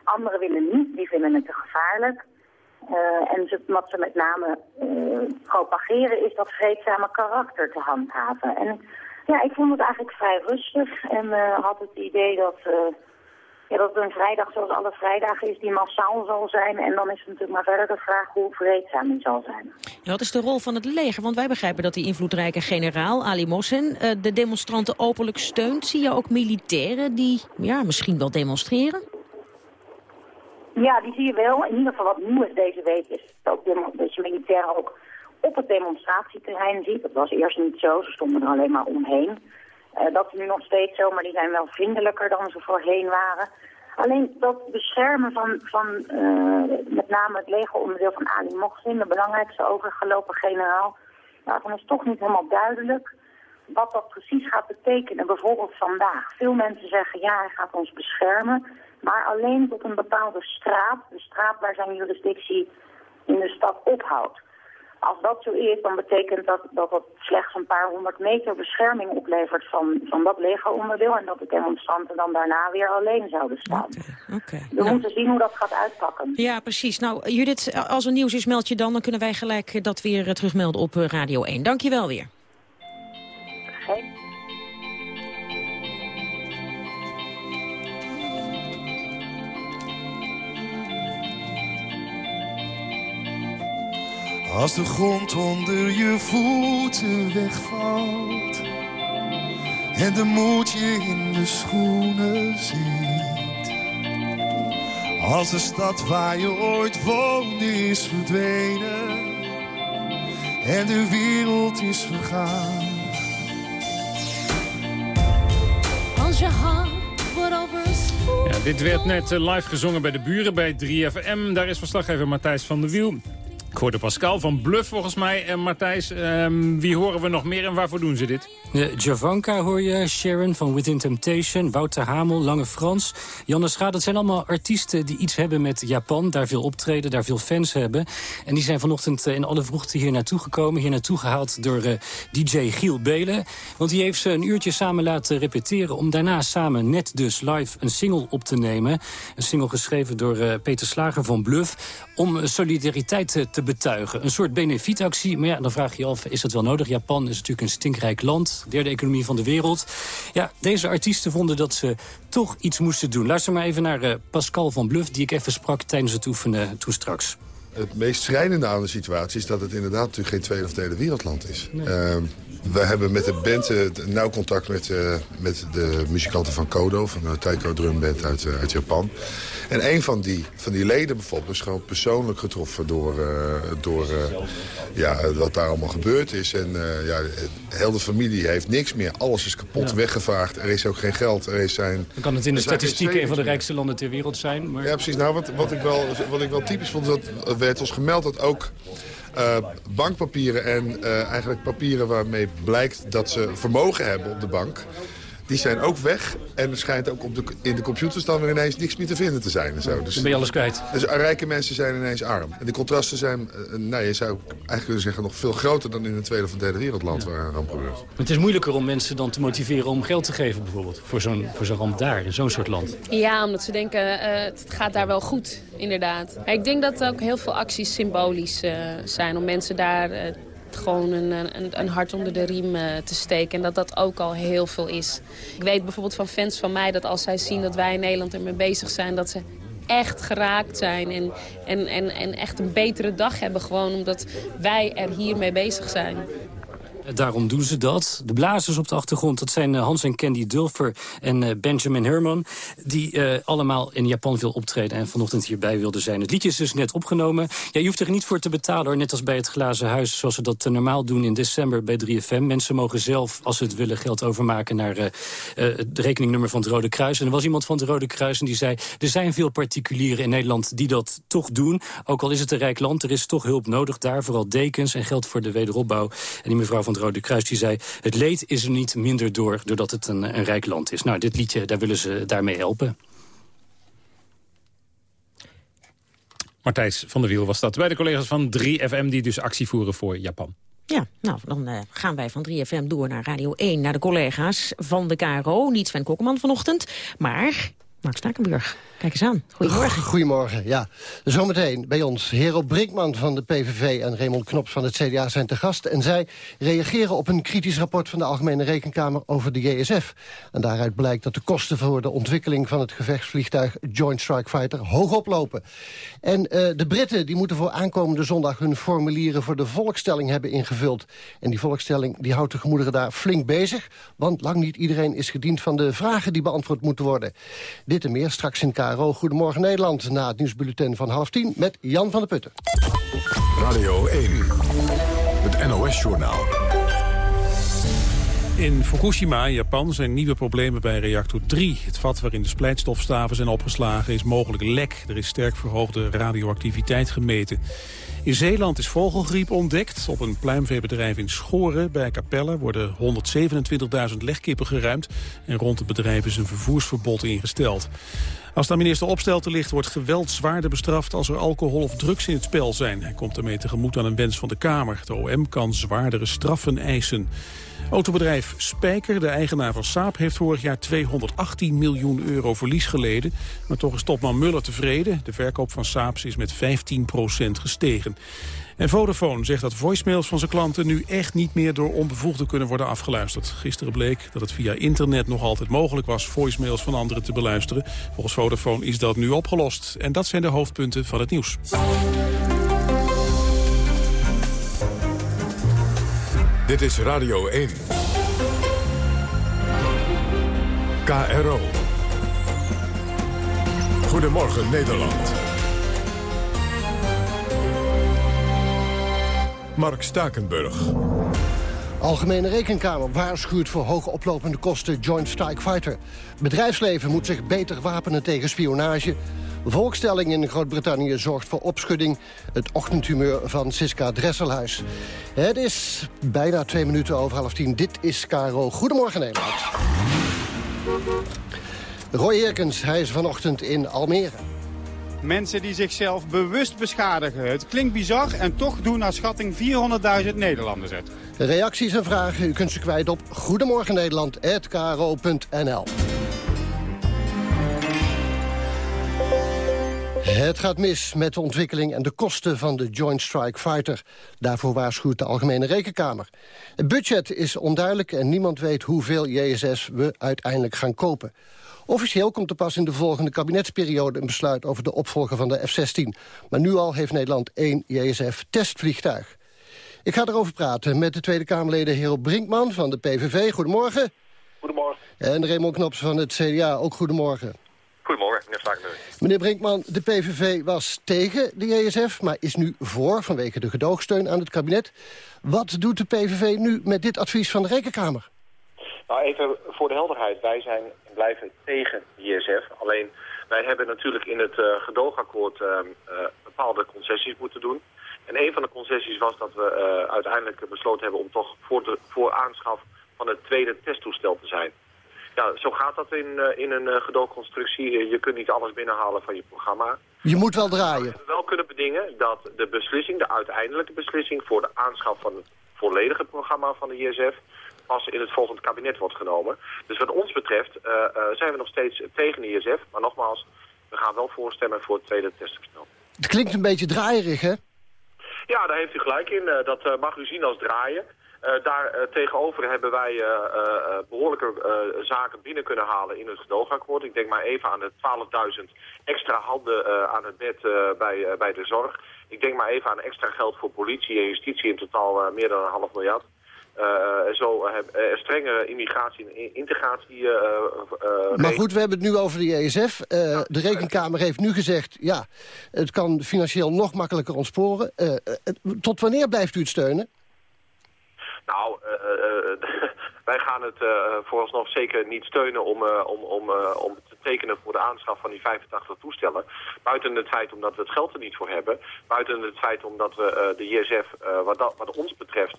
Anderen willen niet, die vinden het te gevaarlijk. Uh, en ze, wat ze met name propageren is dat vreedzame karakter te handhaven. En ja, ik vond het eigenlijk vrij rustig en had het idee dat, ja, dat het een vrijdag zoals alle vrijdagen is die massaal zal zijn. En dan is het natuurlijk maar verder de vraag hoe vreedzaam die zal zijn. Ja, wat is de rol van het leger? Want wij begrijpen dat die invloedrijke generaal Ali Mohsen de demonstranten openlijk steunt. Zie je ook militairen die ja, misschien wel demonstreren? Ja, die zie je wel. In ieder geval wat nieuw is deze week is ook dat je militairen ook op het demonstratieterrein ziet. Dat was eerst niet zo, ze stonden er alleen maar omheen. Uh, dat is nu nog steeds zo, maar die zijn wel vriendelijker dan ze voorheen waren. Alleen dat beschermen van, van uh, met name het legeronderdeel van Ali Mohsin, de belangrijkste overgelopen generaal, daarvan is toch niet helemaal duidelijk wat dat precies gaat betekenen. Bijvoorbeeld vandaag. Veel mensen zeggen ja, hij gaat ons beschermen maar alleen tot een bepaalde straat, de straat waar zijn jurisdictie in de stad ophoudt. Als dat zo is, dan betekent dat dat het slechts een paar honderd meter bescherming oplevert van, van dat legeronderdeel en dat de demonstranten dan daarna weer alleen zouden staan. Okay, We nou. moeten zien hoe dat gaat uitpakken. Ja, precies. Nou, Judith, als er nieuws is, meld je dan. Dan kunnen wij gelijk dat weer eh, terugmelden op Radio 1. Dank je wel weer. Geen. Als de grond onder je voeten wegvalt en de moed je in de schoenen zit. Als de stad waar je ooit woonde is verdwenen en de wereld is vergaan. Als je hand Ja, dit werd net eh, live gezongen bij de buren bij 3FM. Daar is verslaggever Matthijs van der Wiel. Ik hoorde Pascal van Bluff volgens mij. En Matthijs, um, wie horen we nog meer en waarvoor doen ze dit? De Javanka hoor je, Sharon van Within Temptation, Wouter Hamel, Lange Frans, Janne Scha. Dat zijn allemaal artiesten die iets hebben met Japan. Daar veel optreden, daar veel fans hebben. En die zijn vanochtend in alle vroegte hier naartoe gekomen. Hier naartoe gehaald door uh, DJ Giel Belen. Want die heeft ze een uurtje samen laten repeteren... om daarna samen net dus live een single op te nemen. Een single geschreven door uh, Peter Slager van Bluff... om solidariteit te, betuigen. Een soort benefietactie. Maar ja, dan vraag je je af, is dat wel nodig? Japan is natuurlijk een stinkrijk land derde economie van de wereld. Ja, deze artiesten vonden dat ze toch iets moesten doen. Luister maar even naar uh, Pascal van Bluff, die ik even sprak tijdens het oefenen toen straks. Het meest schrijnende aan de situatie is dat het inderdaad natuurlijk geen tweede of derde wereldland is. Uh, we hebben met de band uh, nauw contact met, uh, met de muzikanten van Kodo, van de Taiko Drumband uit Japan. En een van die, van die leden bijvoorbeeld is gewoon persoonlijk getroffen door, door ja, wat daar allemaal gebeurd is. En ja, heel de familie heeft niks meer. Alles is kapot, ja. weggevaagd. Er is ook geen geld. Er is zijn, Dan kan het in de statistieken een van de rijkste landen ter wereld zijn. Maar... Ja, precies. Nou, wat, wat, ik wel, wat ik wel typisch vond, dat werd ons gemeld dat ook... Uh, bankpapieren en uh, eigenlijk papieren waarmee blijkt dat ze vermogen hebben op de bank... die zijn ook weg. En er schijnt ook op de, in de computers dan weer ineens niks meer te vinden te zijn. En zo. Dus, dan ben je alles kwijt. Dus rijke mensen zijn ineens arm. En de contrasten zijn, uh, nou, je zou eigenlijk kunnen zeggen... nog veel groter dan in een tweede of derde wereldland ja. waar een ramp gebeurt. Het is moeilijker om mensen dan te motiveren om geld te geven bijvoorbeeld. Voor zo'n zo'n ramp daar, in zo'n soort land. Ja, omdat ze denken, het gaat daar wel goed inderdaad. Ik denk dat ook heel veel acties symbolisch uh, zijn om mensen daar uh, gewoon een, een, een, hart onder de riem uh, te steken. En dat dat ook al heel veel is. Ik weet bijvoorbeeld van fans van mij dat als zij zien dat wij in Nederland ermee bezig zijn... dat ze echt geraakt zijn en, en, en, en echt een betere dag hebben gewoon omdat wij er hiermee bezig zijn. Daarom doen ze dat. De blazers op de achtergrond, dat zijn Hans en Candy Dulfer en Benjamin Herman. Die allemaal in Japan veel optreden en vanochtend hierbij wilden zijn. Het liedje is dus net opgenomen. Ja, je hoeft er niet voor te betalen hoor, net als bij het Glazen Huis. Zoals ze dat normaal doen in december bij 3FM. Mensen mogen zelf, als ze het willen, geld overmaken naar het rekeningnummer van het Rode Kruis. En er was iemand van het Rode Kruis en die zei... er zijn veel particulieren in Nederland die dat toch doen. Ook al is het een rijk land, er is toch hulp nodig daar. Vooral dekens en geld voor de wederopbouw. En die mevrouw van het Rode Kruis die zei... het leed is er niet minder door doordat het een, een rijk land is. Nou, dit liedje, daar willen ze daarmee helpen. Martijs van der Wiel was dat bij de collega's van 3FM... die dus actie voeren voor Japan. Ja, nou, dan uh, gaan wij van 3FM door naar Radio 1, naar de collega's van de KRO. Niet Sven Kokkelman vanochtend, maar Mark Stakenburg. Kijk eens aan. Goedemorgen. Goedemorgen, ja. Zometeen bij ons Hero Brinkman van de PVV en Raymond Knops van het CDA zijn te gast. En zij reageren op een kritisch rapport van de Algemene Rekenkamer over de JSF. En daaruit blijkt dat de kosten voor de ontwikkeling van het gevechtsvliegtuig Joint Strike Fighter hoog oplopen. En uh, de Britten die moeten voor aankomende zondag hun formulieren voor de volkstelling hebben ingevuld. En die volkstelling die houdt de gemoederen daar flink bezig. Want lang niet iedereen is gediend van de vragen die beantwoord moeten worden. Dit en meer straks in KRO Goedemorgen Nederland... na het nieuwsbulletin van half tien met Jan van der Putten. Radio 1, het NOS-journaal. In Fukushima Japan zijn nieuwe problemen bij reactor 3. Het vat waarin de splijtstofstaven zijn opgeslagen is mogelijk lek. Er is sterk verhoogde radioactiviteit gemeten. In Zeeland is vogelgriep ontdekt. Op een pluimveebedrijf in Schoren bij Capelle worden 127.000 legkippen geruimd. En rond het bedrijf is een vervoersverbod ingesteld. Als de minister Opstelten ligt, wordt geweld zwaarder bestraft als er alcohol of drugs in het spel zijn. Hij komt daarmee tegemoet aan een wens van de Kamer. De OM kan zwaardere straffen eisen. Autobedrijf Spijker, de eigenaar van Saab, heeft vorig jaar 218 miljoen euro verlies geleden. Maar toch is topman Muller tevreden. De verkoop van Saabs is met 15% gestegen. En Vodafone zegt dat voicemails van zijn klanten nu echt niet meer door onbevoegden kunnen worden afgeluisterd. Gisteren bleek dat het via internet nog altijd mogelijk was voicemails van anderen te beluisteren. Volgens Vodafone is dat nu opgelost. En dat zijn de hoofdpunten van het nieuws. Dit is Radio 1. KRO. Goedemorgen Nederland. Mark Stakenburg. Algemene Rekenkamer waarschuwt voor hoge oplopende kosten Joint Strike Fighter. Bedrijfsleven moet zich beter wapenen tegen spionage. Volkstelling in Groot-Brittannië zorgt voor opschudding. Het ochtendhumeur van Siska Dresselhuis. Het is bijna twee minuten over half tien. Dit is Caro. Goedemorgen Nederland. Roy Herkens, hij is vanochtend in Almere. Mensen die zichzelf bewust beschadigen. Het klinkt bizar en toch doen naar schatting 400.000 Nederlanders het. Reacties en vragen, u kunt ze kwijt op goedemorgennederland.kro.nl. Het gaat mis met de ontwikkeling en de kosten van de Joint Strike Fighter. Daarvoor waarschuwt de Algemene Rekenkamer. Het budget is onduidelijk en niemand weet hoeveel JSS we uiteindelijk gaan kopen. Officieel komt er pas in de volgende kabinetsperiode een besluit over de opvolger van de F-16. Maar nu al heeft Nederland één JSF-testvliegtuig. Ik ga erover praten met de Tweede Kamerleden Hero Brinkman van de PVV. Goedemorgen. Goedemorgen. En Raymond Knops van het CDA, ook goedemorgen. Goedemorgen, meneer Stakenburg. Meneer Brinkman, de PVV was tegen de JSF, maar is nu voor vanwege de gedoogsteun aan het kabinet. Wat doet de PVV nu met dit advies van de Rekenkamer? Nou, even voor de helderheid. Wij zijn blijven tegen de JSF. Alleen, wij hebben natuurlijk in het uh, gedoogakkoord uh, uh, bepaalde concessies moeten doen. En een van de concessies was dat we uiteindelijk besloten hebben om toch voor, de, voor aanschaf van het tweede testtoestel te zijn. Ja, zo gaat dat in, in een gedoogconstructie. Je kunt niet alles binnenhalen van je programma. Je moet wel draaien. We wel kunnen bedingen dat de beslissing, de uiteindelijke beslissing... voor de aanschaf van het volledige programma van de ISF... pas in het volgende kabinet wordt genomen. Dus wat ons betreft uh, zijn we nog steeds tegen de ISF. Maar nogmaals, we gaan wel voorstemmen voor het tweede teststel. Het klinkt een beetje draaierig, hè? Ja, daar heeft u gelijk in. dat mag u zien als draaien. Daar tegenover hebben wij behoorlijke zaken binnen kunnen halen in het gedoogakkoord. Ik denk maar even aan de 12.000 extra handen aan het bed bij, bij de zorg. Ik denk maar even aan extra geld voor politie en justitie in totaal meer dan een half miljard. Zo strengere immigratie en integratie. maar goed, we hebben het nu over de ESF. de Rekenkamer heeft nu gezegd, ja, het kan financieel nog makkelijker ontsporen. tot wanneer blijft u het steunen? Nou, wij gaan het uh, vooralsnog zeker niet steunen om, uh, om, om, om te tekenen voor de aanschaf van die 85 toestellen. Buiten het feit omdat we het geld er niet voor hebben. Buiten het feit omdat we de ISF, wat, dat, wat ons betreft,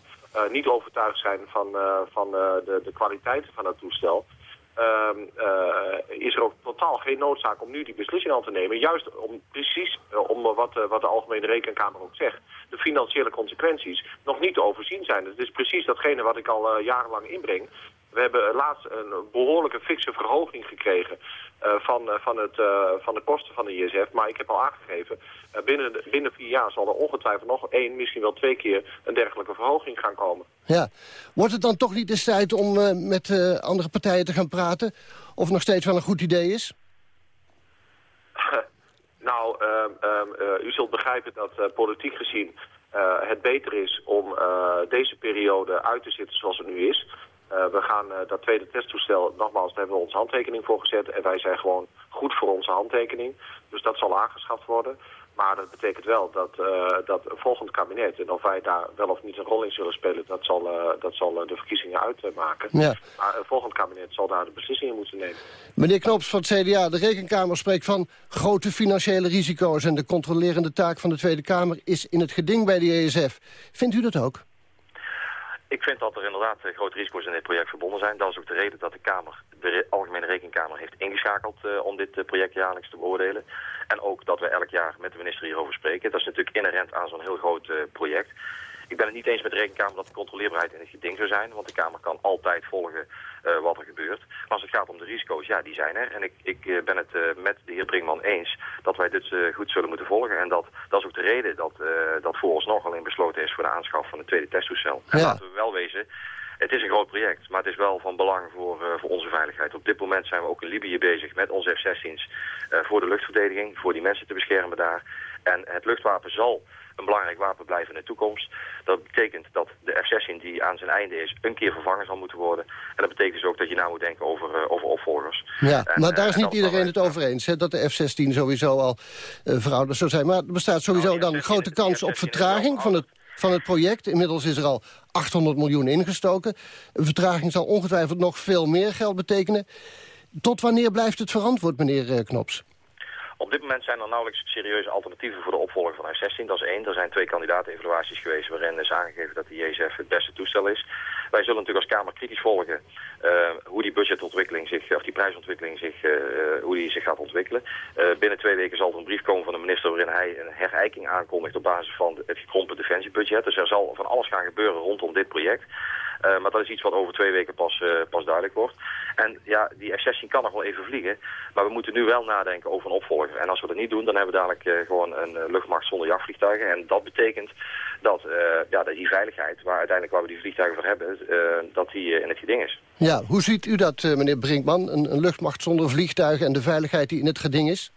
niet overtuigd zijn van, van de, de kwaliteiten van het toestel. Ehm, eh, is er ook totaal geen noodzaak om nu die beslissing al te nemen. Juist om precies, eh, om wat, eh, wat de Algemene Rekenkamer ook zegt, de financiële consequenties nog niet te overzien zijn. Het is precies datgene wat ik al jarenlang inbreng. We hebben laatst een behoorlijke fikse verhoging gekregen uh, van, uh, van, het, uh, van de kosten van de ISF. Maar ik heb al aangegeven, binnen, binnen vier jaar zal er ongetwijfeld nog één, misschien wel twee keer een dergelijke verhoging gaan komen. Ja. Wordt het dan toch niet eens tijd om met andere partijen te gaan praten? Of nog steeds wel een goed idee is? nou, ehm, ehm, u zult begrijpen dat politiek gezien het beter is om deze periode uit te zitten zoals het nu is. Uh, we gaan uh, dat tweede testtoestel, nogmaals, daar hebben we onze handtekening voor gezet. En wij zijn gewoon goed voor onze handtekening. Dus dat zal aangeschaft worden. Maar dat betekent wel dat, uh, dat een volgend kabinet, en of wij daar wel of niet een rol in zullen spelen, dat zal, dat zal de verkiezingen uitmaken. Ja. Maar een volgend kabinet zal daar de beslissingen moeten nemen. Meneer Knops van het CDA, de Rekenkamer spreekt van grote financiële risico's en de controlerende taak van de Tweede Kamer is in het geding bij de ESF. Vindt u dat ook? Ik vind dat er inderdaad eh, grote risico's in dit project verbonden zijn. Dat is ook de reden dat de Kamer, de Algemene Rekenkamer, heeft ingeschakeld uh, om dit uh, project jaarlijks te beoordelen. En ook dat we elk jaar met de minister hierover spreken. Dat is natuurlijk inherent aan zo'n heel groot project. Ik ben het niet eens met de Rekenkamer dat de controleerbaarheid in het geding zou zijn. Want de Kamer kan altijd volgen uh, wat er gebeurt. Maar als het gaat om de risico's, ja, die zijn er. En ik, ik uh, ben het uh, met de heer Brinkman eens dat wij dit goed zullen moeten volgen. En dat, dat is ook de reden dat, dat vooralsnog alleen besloten is voor de aanschaf van het tweede testtoestel. Ja. En laten we wel wezen, het is een groot project, maar het is wel van belang voor, uh, voor onze veiligheid. Op dit moment zijn we ook in Libië bezig met onze F-16's uh, voor de luchtverdediging, voor die mensen te beschermen daar. En het luchtwapen zal een belangrijk wapen blijven in de toekomst. Dat betekent dat de F-16 die aan zijn einde is een keer vervangen zal moeten worden. En dat betekent dus ook dat je na moet denken over, uh, over opvolgers. Ja, maar daar is niet iedereen het over eens. Hè, dat de F-16 sowieso al uh, verouderd zou zijn. Maar er bestaat sowieso nou, dan een grote kans op vertraging van het van het project. Inmiddels is er al 800 miljoen ingestoken. Een vertraging zal ongetwijfeld nog veel meer geld betekenen. Tot wanneer blijft het verantwoord, meneer eh, Knops? Op dit moment zijn er nauwelijks serieuze alternatieven voor de opvolger van F-16. Dat is één. Er zijn twee kandidaat-evaluaties geweest waarin is aangegeven dat de JSF het beste toestel is. Wij zullen natuurlijk als Kamer kritisch volgen uh, hoe die budgetontwikkeling zich, of die prijsontwikkeling zich, uh, hoe die zich gaat ontwikkelen. Binnen twee weken zal er een brief komen van de minister waarin hij een herijking aankondigt op basis van het gekrompen defensiebudget. Dus er zal van alles gaan gebeuren rondom dit project. Uh, maar dat is iets wat over twee weken pas, uh, pas duidelijk wordt. En ja, die F-16 kan nog wel even vliegen. Maar we moeten nu wel nadenken over een opvolger. En als we dat niet doen, dan hebben we dadelijk uh, gewoon een luchtmacht zonder jachtvliegtuigen. En dat betekent dat, ja, dat die veiligheid, waar uiteindelijk waar we die vliegtuigen voor hebben, dat die in het geding is. Ja, hoe ziet u dat, meneer Brinkman? Een, een luchtmacht zonder vliegtuigen en de veiligheid die in het geding is?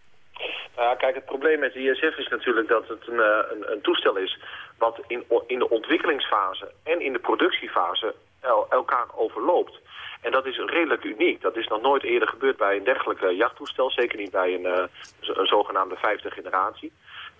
Uh, kijk, het probleem met de ISF is natuurlijk dat het een, een, een toestel is wat in, in de ontwikkelingsfase en in de productiefase el, elkaar overloopt. En dat is redelijk uniek. Dat is nog nooit eerder gebeurd bij een dergelijke jachttoestel. Zeker niet bij een, een zogenaamde vijfde generatie.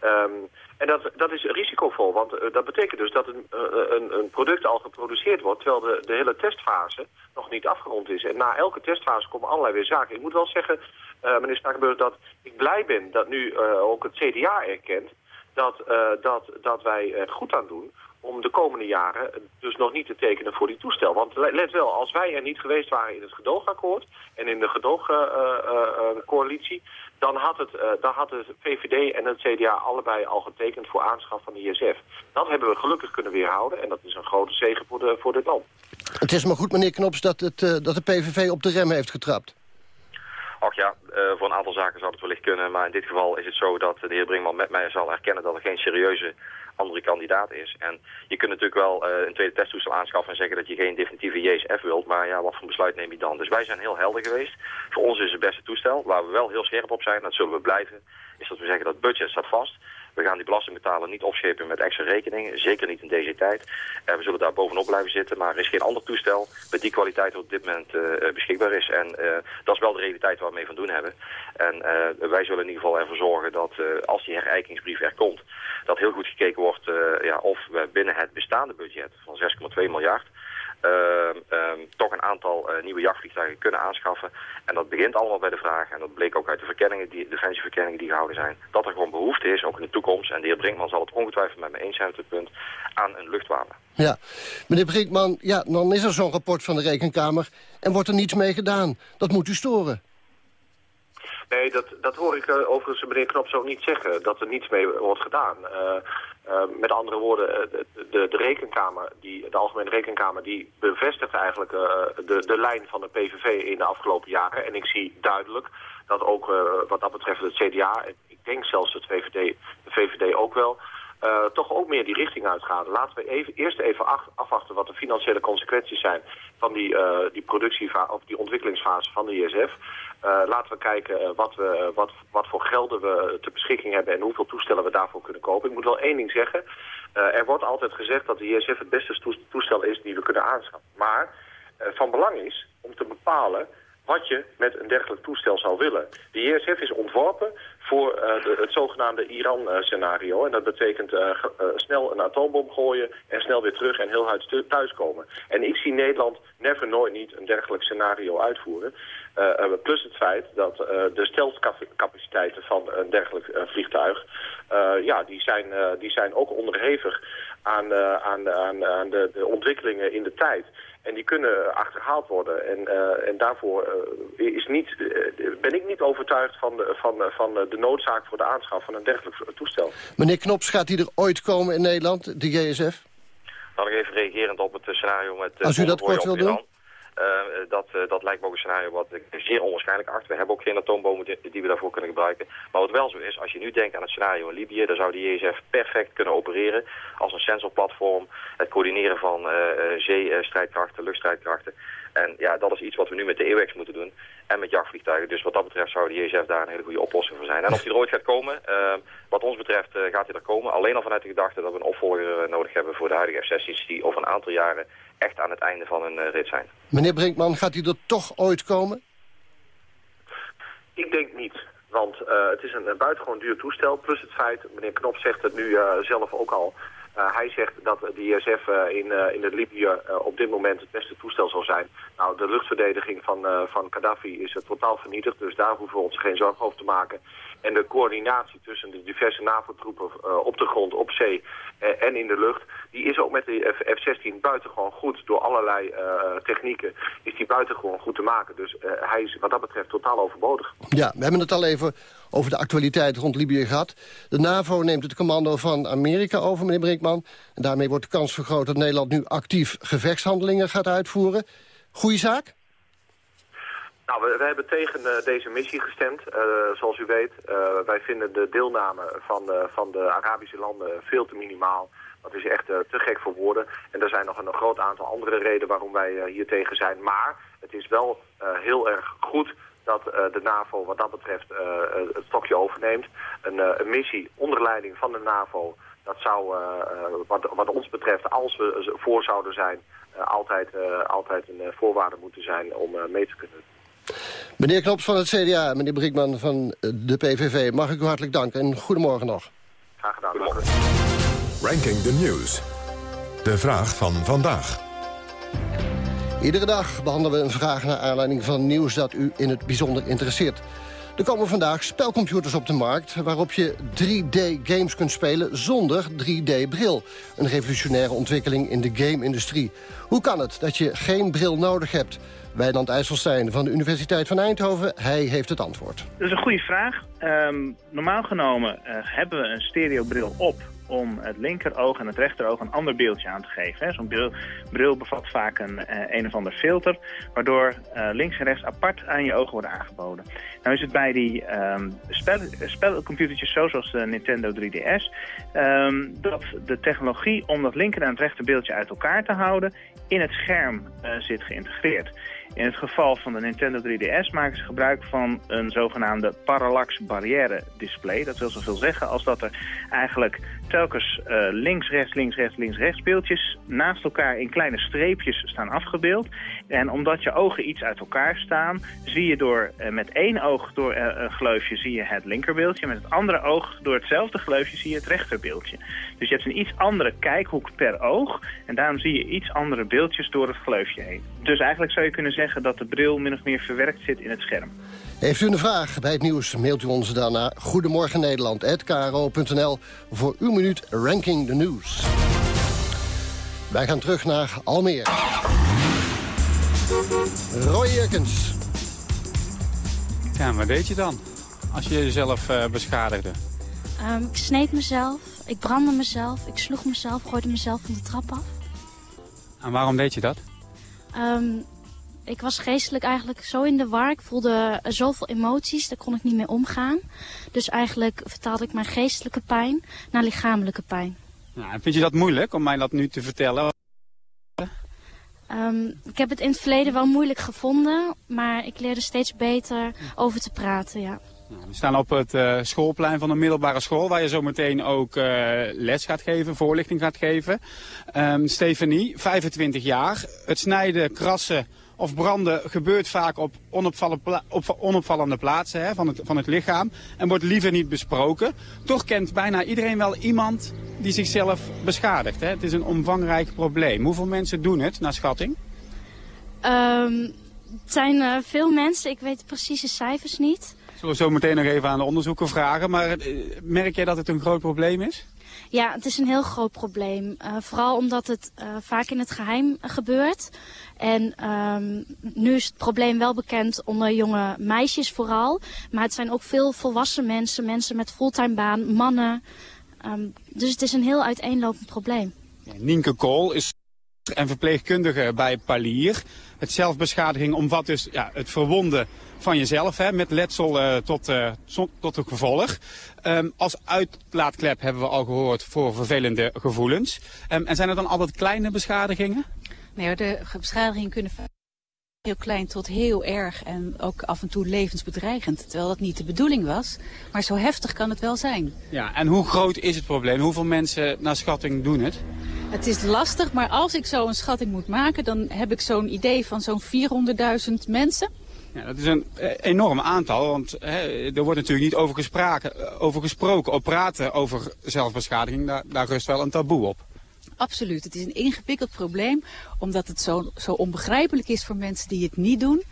Um, en dat, dat is risicovol, want uh, dat betekent dus dat een, een, een, product al geproduceerd wordt... terwijl de, de hele testfase nog niet afgerond is. En na elke testfase komen allerlei weer zaken. Ik moet wel zeggen, meneer Stakenburg, dat ik blij ben dat nu ook het CDA erkent dat, uh, dat, dat wij goed aan doen om de komende jaren dus nog niet te tekenen voor die toestel. Want let wel, als wij er niet geweest waren in het gedoogakkoord en in de gedoogcoalitie, uh, dan, had het, dan had VVD en het CDA allebei al getekend voor aanschaf van de ISF. Dat hebben we gelukkig kunnen weerhouden en dat is een grote zegen voor, de, voor dit land. Het is maar goed, meneer Knops, dat, het, dat de PVV op de rem heeft getrapt. Ach ja, uh, voor een aantal zaken zou het wellicht kunnen. Maar in dit geval is het zo dat de heer Brinkman met mij zal erkennen dat er geen serieuze andere kandidaat is. En je kunt natuurlijk wel uh, een tweede testtoestel aanschaffen en zeggen dat je geen definitieve JSF wilt. Maar ja, wat voor besluit neem je dan? Dus wij zijn heel helder geweest. Voor ons is het beste toestel. Waar we wel heel scherp op zijn, dat zullen we blijven, is dat we zeggen dat budget staat vast. We gaan die belastingbetaler niet opschepen met extra rekeningen. Zeker niet in deze tijd. Uh, we zullen daar bovenop blijven zitten. Maar er is geen ander toestel met die kwaliteit wat op dit moment uh, beschikbaar is. En dat is wel de realiteit waar we mee van doen hebben. En wij zullen in ieder geval ervoor zorgen dat als die herijkingsbrief er komt... dat heel goed gekeken wordt ja, of we binnen het bestaande budget van 6,2 miljard... ehm, ehm, toch een aantal nieuwe jachtvliegtuigen kunnen aanschaffen. En dat begint allemaal bij de vraag, en dat bleek ook uit de verkenningen, die, defensieverkenningen die gehouden zijn, dat er gewoon behoefte is, ook in de toekomst, en de heer Brinkman zal het ongetwijfeld met me eens zijn op dit punt, aan een luchtwapen. Ja, meneer Brinkman, ja, dan is er zo'n rapport van de Rekenkamer en wordt er niets mee gedaan. Dat moet u storen. Nee, dat, dat hoor ik uh, overigens meneer Knops ook niet zeggen, dat er niets mee wordt gedaan. Uh, uh, met andere woorden, de, de, rekenkamer, die, de Algemene Rekenkamer, die bevestigt eigenlijk de, de lijn van de PVV in de afgelopen jaren. En ik zie duidelijk dat ook wat dat betreft het CDA, en ik denk zelfs het VVD, de VVD ook wel, toch ook meer die richting uitgaan. Laten we even, eerst even afwachten wat de financiële consequenties zijn van die, die productiefase of die ontwikkelingsfase van de ISF. Uh, laten we kijken wat, we, wat, wat voor gelden we ter beschikking hebben en hoeveel toestellen we daarvoor kunnen kopen. Ik moet wel één ding zeggen. er wordt altijd gezegd dat de ISF het beste toestel is die we kunnen aanschaffen. Maar van belang is om te bepalen wat je met een dergelijk toestel zou willen. De ISF is ontworpen voor de, het zogenaamde Iran-scenario. En dat betekent uh, uh, snel een atoombom gooien en snel weer terug en heel hard thuiskomen. En ik zie Nederland never nooit niet een dergelijk scenario uitvoeren. plus het feit dat de stelcapaciteiten van een dergelijk vliegtuig... ja, die zijn, die zijn ook onderhevig aan, aan, aan, aan de, de ontwikkelingen in de tijd. En die kunnen achterhaald worden. En, en daarvoor is niet, ben ik niet overtuigd van, de, van, van de noodzaak voor de aanschaf van een dergelijk toestel. Meneer Knops, gaat die er ooit komen in Nederland, de JSF? Laat ik even reagerend op het scenario met... Als u dat kort wil doen? Uh, dat, uh, dat lijkt me ook een scenario wat ik zeer onwaarschijnlijk achter. We hebben ook geen atoombomen die, die, we daarvoor kunnen gebruiken. Maar wat wel zo is, als je nu denkt aan het scenario in Libië... dan zou de JSF perfect kunnen opereren als een sensorplatform. Het coördineren van uh, zeestrijdkrachten, luchtstrijdkrachten. En ja, dat is iets wat we nu met de EWX moeten doen. En met jachtvliegtuigen. Dus wat dat betreft zou de JSF daar een hele goede oplossing voor zijn. En of die er ooit gaat komen, wat ons betreft gaat hij er komen. Alleen al vanuit de gedachte dat we een opvolger nodig hebben voor de huidige F-16's... die over een aantal jaren echt aan het einde van hun rit zijn. Meneer Brinkman, gaat hij er toch ooit komen? Ik denk niet. Want uh, het is een, een buitengewoon duur toestel. Plus het feit, meneer Knop zegt het nu uh, zelf ook al... Uh, hij zegt dat de ISF in, in het Libië op dit moment het beste toestel zal zijn. Nou, de luchtverdediging van, van Gaddafi is totaal vernietigd, dus daar hoeven we ons geen zorgen over te maken. En de coördinatie tussen de diverse NAVO-troepen op de grond, op zee en in de lucht, die is ook met de F-16 buitengewoon goed. Door allerlei uh, technieken is die buitengewoon goed te maken. Dus hij is wat dat betreft totaal overbodig. Ja, we hebben het al even over de actualiteit rond Libië gehad. De NAVO neemt het commando van Amerika over, meneer Brinkman. En daarmee wordt de kans vergroot dat Nederland nu actief gevechtshandelingen gaat uitvoeren. Goeie zaak? Nou, we, hebben tegen uh, deze missie gestemd. Uh, zoals u weet, uh, wij vinden de deelname van, van de Arabische landen veel te minimaal. Dat is echt te gek voor woorden. En er zijn nog een, een groot aantal andere redenen waarom wij hier tegen zijn. Maar het is wel heel erg goed dat de NAVO wat dat betreft het stokje overneemt. Een, een, missie onder leiding van de NAVO, dat zou wat, wat, ons betreft, als we voor zouden zijn, altijd, altijd een voorwaarde moeten zijn om mee te kunnen Meneer Knops van het CDA, meneer Brinkman van de PVV, mag ik u hartelijk danken en goedemorgen nog. Graag gedaan. Ranking the News. De vraag van vandaag. Iedere dag behandelen we een vraag naar aanleiding van nieuws dat u in het bijzonder interesseert. Er komen vandaag spelcomputers op de markt... waarop je 3D-games kunt spelen zonder 3D-bril. Een revolutionaire ontwikkeling in de game-industrie. Hoe kan het dat je geen bril nodig hebt? Wijnand IJsselstein van de Universiteit van Eindhoven, hij heeft het antwoord. Dat is een goede vraag. Um, normaal genomen uh, hebben we een stereobril op om het linkeroog en het rechteroog een ander beeldje aan te geven. Zo'n bril, bevat vaak een, uh, een of ander filter, waardoor uh, links en rechts apart aan je ogen worden aangeboden. Nou is het bij die um, spel, spelcomputertjes zo, zoals de Nintendo 3DS, um, dat de technologie om dat linker en het rechter beeldje uit elkaar te houden in het scherm uh, zit geïntegreerd. In het geval van de Nintendo 3DS maken ze gebruik van een zogenaamde parallax barrière display. Dat wil zoveel zeggen als dat er eigenlijk telkens uh, links, rechts, links, rechts, links, rechts beeldjes naast elkaar in kleine streepjes staan afgebeeld. En omdat je ogen iets uit elkaar staan, zie je door uh, met één oog door uh, een gleufje zie je het linkerbeeldje. Met het andere oog door hetzelfde gleufje zie je het rechterbeeldje. Dus je hebt een iets andere kijkhoek per oog. En daarom zie je iets andere beeldjes door het gleufje heen. Dus eigenlijk zou je kunnen zeggen dat de bril min of meer verwerkt zit in het scherm. Heeft u een vraag bij het nieuws, mailt u ons dan naar Goedemorgen Nederland@kro.nl voor uw minuut Ranking the News. Wij gaan terug naar Almere. Roy Jerkens. Ja, wat deed je dan als je jezelf uh, beschadigde? Um, ik sneed mezelf, ik brandde mezelf, ik sloeg mezelf, gooide mezelf van de trap af. En waarom deed je dat? Um, ik was geestelijk eigenlijk zo in de war. Ik voelde zoveel emoties, daar kon ik niet mee omgaan. Dus eigenlijk vertaalde ik mijn geestelijke pijn naar lichamelijke pijn. Nou, vind je dat moeilijk om mij dat nu te vertellen? Um, ik heb het in het verleden wel moeilijk gevonden, maar ik leerde steeds beter over te praten, ja. Nou, we staan op het uh, schoolplein van een middelbare school... waar je zo meteen ook uh, les gaat geven, voorlichting gaat geven. Um, Stefanie, 25 jaar. Het snijden, krassen of branden gebeurt vaak op onopvallende, op onopvallende plaatsen hè, van, het, van het lichaam. En wordt liever niet besproken. Toch kent bijna iedereen wel iemand die zichzelf beschadigt. Hè. Het is een omvangrijk probleem. Hoeveel mensen doen het, naar schatting? Um, het zijn uh, veel mensen. Ik weet de precieze cijfers niet. Zullen we zo meteen nog even aan de onderzoeker vragen. Maar merk jij dat het een groot probleem is? Ja, het is een heel groot probleem. Uh, vooral omdat het uh, vaak in het geheim gebeurt. En um, nu is het probleem wel bekend onder jonge meisjes vooral. Maar het zijn ook veel volwassen mensen, mensen met fulltime baan, mannen. Um, dus het is een heel uiteenlopend probleem. Nienke Kool is en verpleegkundige bij Palier. Het zelfbeschadiging omvat dus ja, het verwonden van jezelf, hè, met letsel uh, tot, uh, tot het gevolg. Um, als uitlaatklep hebben we al gehoord voor vervelende gevoelens. Um, en zijn er dan altijd kleine beschadigingen? Nee, de beschadigingen kunnen heel klein tot heel erg en ook af en toe levensbedreigend. Terwijl dat niet de bedoeling was. Maar zo heftig kan het wel zijn. Ja, en hoe groot is het probleem? Hoeveel mensen naar schatting doen het? Het is lastig, maar als ik zo een schatting moet maken... dan heb ik zo'n idee van zo'n 400.000 mensen. Ja, dat is een enorm aantal, want hè, er wordt natuurlijk niet over, gesproken, over gesproken of praten over zelfbeschadiging. Daar, daar rust wel een taboe op. Absoluut. Het is een ingewikkeld probleem, omdat het zo, zo onbegrijpelijk is voor mensen die het niet doen.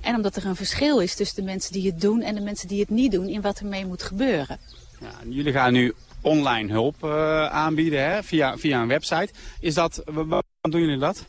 En omdat er een verschil is tussen de mensen die het doen en de mensen die het niet doen in wat ermee moet gebeuren. Ja, jullie gaan nu online hulp uh, aanbieden hè, via, via een website. Is dat, waarom doen jullie dat?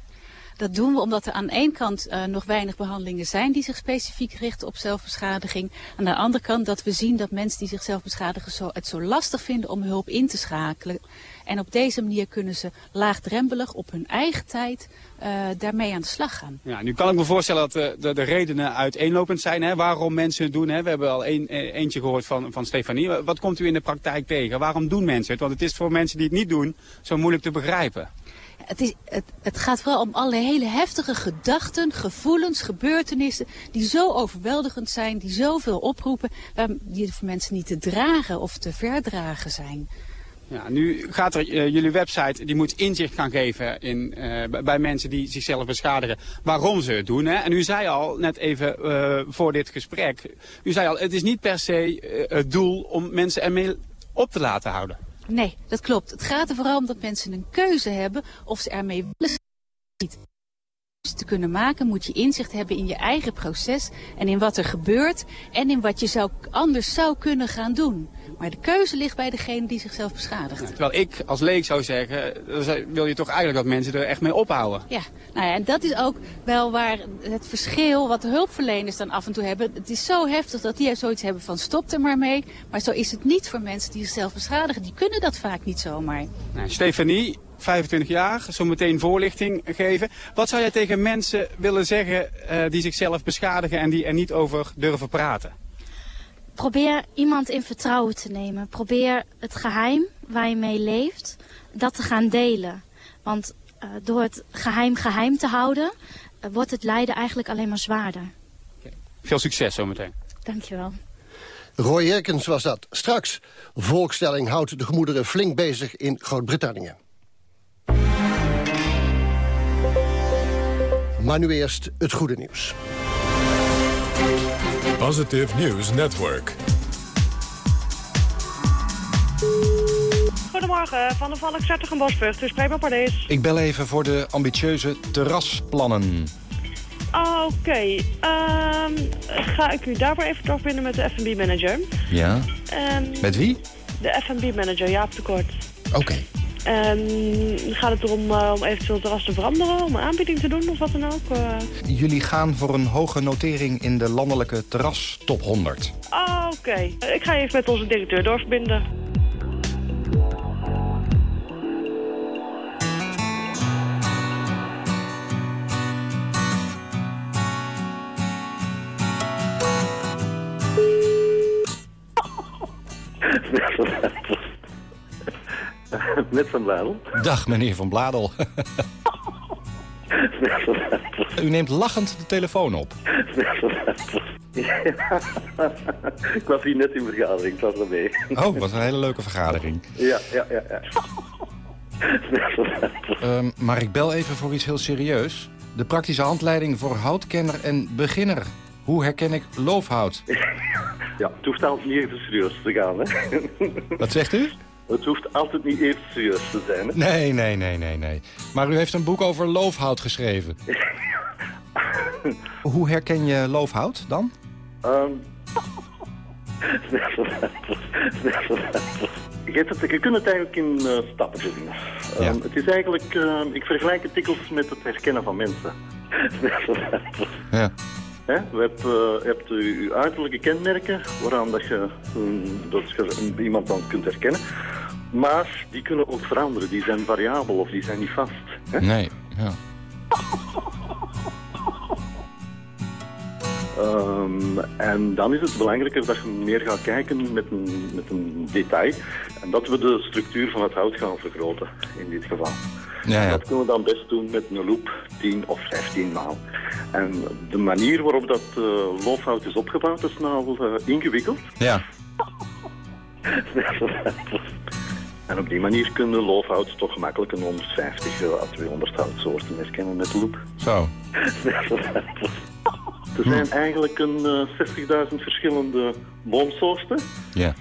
Dat doen we omdat er aan één kant uh, nog weinig behandelingen zijn die zich specifiek richten op zelfbeschadiging. Aan de andere kant dat we zien dat mensen die zichzelf beschadigen zo, het zo lastig vinden om hulp in te schakelen. En op deze manier kunnen ze laagdrempelig op hun eigen tijd uh, daarmee aan de slag gaan. Ja, nu kan ik me voorstellen dat de, de, de redenen uiteenlopend zijn. Hè, waarom mensen het doen. Hè. We hebben al een, eentje gehoord van, van Stefanie. Wat komt u in de praktijk tegen? Waarom doen mensen het? Want het is voor mensen die het niet doen zo moeilijk te begrijpen. Het, is, het, het, gaat vooral om alle hele heftige gedachten, gevoelens, gebeurtenissen... die zo overweldigend zijn, die zoveel oproepen... die voor mensen niet te dragen of te verdragen zijn. Ja, nu gaat er, uh, jullie website die moet inzicht gaan geven in, uh, bij mensen die zichzelf beschadigen waarom ze het doen. Hè? En u zei al, net even uh, voor dit gesprek, u zei al het is niet per se het doel om mensen ermee op te laten houden. Nee, dat klopt. Het gaat er vooral om dat mensen een keuze hebben of ze ermee willen niet te kunnen maken moet je inzicht hebben in je eigen proces en in wat er gebeurt en in wat je zou, anders zou kunnen gaan doen. Maar de keuze ligt bij degene die zichzelf beschadigt. Ja, terwijl ik als leek zou zeggen, wil je toch eigenlijk dat mensen er echt mee ophouden. Ja, nou ja, en dat is ook wel waar het verschil wat de hulpverleners dan af en toe hebben. Het is zo heftig dat die zoiets hebben van stop er maar mee. Maar zo is het niet voor mensen die zichzelf beschadigen. Die kunnen dat vaak niet zomaar. Nou, Stefanie, 25 jaar, zo meteen voorlichting geven. Wat zou jij tegen mensen willen zeggen uh, die zichzelf beschadigen en die er niet over durven praten? Probeer iemand in vertrouwen te nemen. Probeer het geheim waar je mee leeft, dat te gaan delen. Want uh, door het geheim geheim te houden, wordt het lijden eigenlijk alleen maar zwaarder. Veel succes zometeen. Dankjewel. Roy Jerkens was dat. Straks, volkstelling houdt de gemoederen flink bezig in Groot-Brittannië. Maar nu eerst het goede nieuws. Positive News Network. Goedemorgen, Van de Valk, Zettergen Bosburg. U spreekt met Pardees. Ik bel even voor de ambitieuze terrasplannen. Oké, ehm, ga ik u daarvoor even terugbinden met de F&B manager. Ja. Ehm, Met wie? De F&B manager, Jaap de Kort. Oké. En gaat het erom uh, om eventueel het terras te veranderen, om een aanbieding te doen of wat dan ook? Uh... Jullie gaan voor een hoge notering in de landelijke terras top 100. Oké, ik ga even met onze directeur doorverbinden. Met Van Bladel. Dag, meneer Van Bladel. U neemt lachend de telefoon op. Ja. Ik was hier net in vergadering, ik was erbij. Oh, wat een hele leuke vergadering. Ja, ja, ja. ja. Um, maar ik bel even voor iets heel serieus. De praktische handleiding voor houtkenner en beginner. Hoe herken ik loofhout? Ja, altijd niet even serieus te gaan, hè. Wat zegt u? Het hoeft altijd niet even serieus te zijn, hè. Nee, nee, nee, nee, nee. Maar u heeft een boek over loofhout geschreven. Hoe herken je loofhout dan? Um... Je, kunt het eigenlijk in uh, stappen doen. Um, ja. Het is eigenlijk, uh, ik vergelijk het dikwijls met het herkennen van mensen. ja. He, we hebben, uh, je hebt uw uiterlijke kenmerken, waaraan dat je, um, dat je iemand dan kunt herkennen. Maar die kunnen ook veranderen, die zijn variabel of die zijn niet vast. Hè? Nee, ja. Um, en dan is het belangrijker dat je meer gaat kijken met een, met een detail. En dat we de structuur van het hout gaan vergroten, in dit geval. Ja, ja. Dat kunnen we dan best doen met een loop 10 of 15 maal. En de manier waarop dat uh, loofhout is opgebouwd is nou uh, ingewikkeld. Ja. en op die manier kunnen loofhout toch gemakkelijk een 150 à 200 houtsoorten herkennen met loop. Zo. Er zijn eigenlijk een uh, 60.000 verschillende boomsoorten. Ja.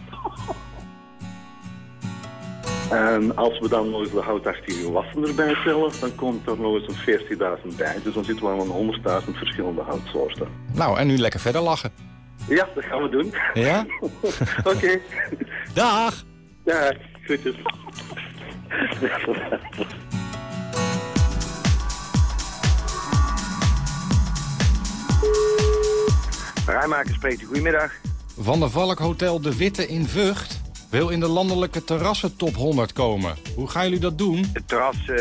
En als we dan nog eens de houtachtige gewassen erbij tellen, dan komt er nog eens een 40.000 bij. Dus dan zitten we aan 100.000 verschillende houtsoorten. Nou, en nu lekker verder lachen. Ja, dat gaan we doen. Ja? Oké. Okay. Dag! Ja, groetjes. Rijmaker spreekt u. Goedemiddag. Van de Valk Hotel De Witte in Vught wil in de landelijke terrassen top 100 komen. Hoe gaan jullie dat doen? Het terras uh,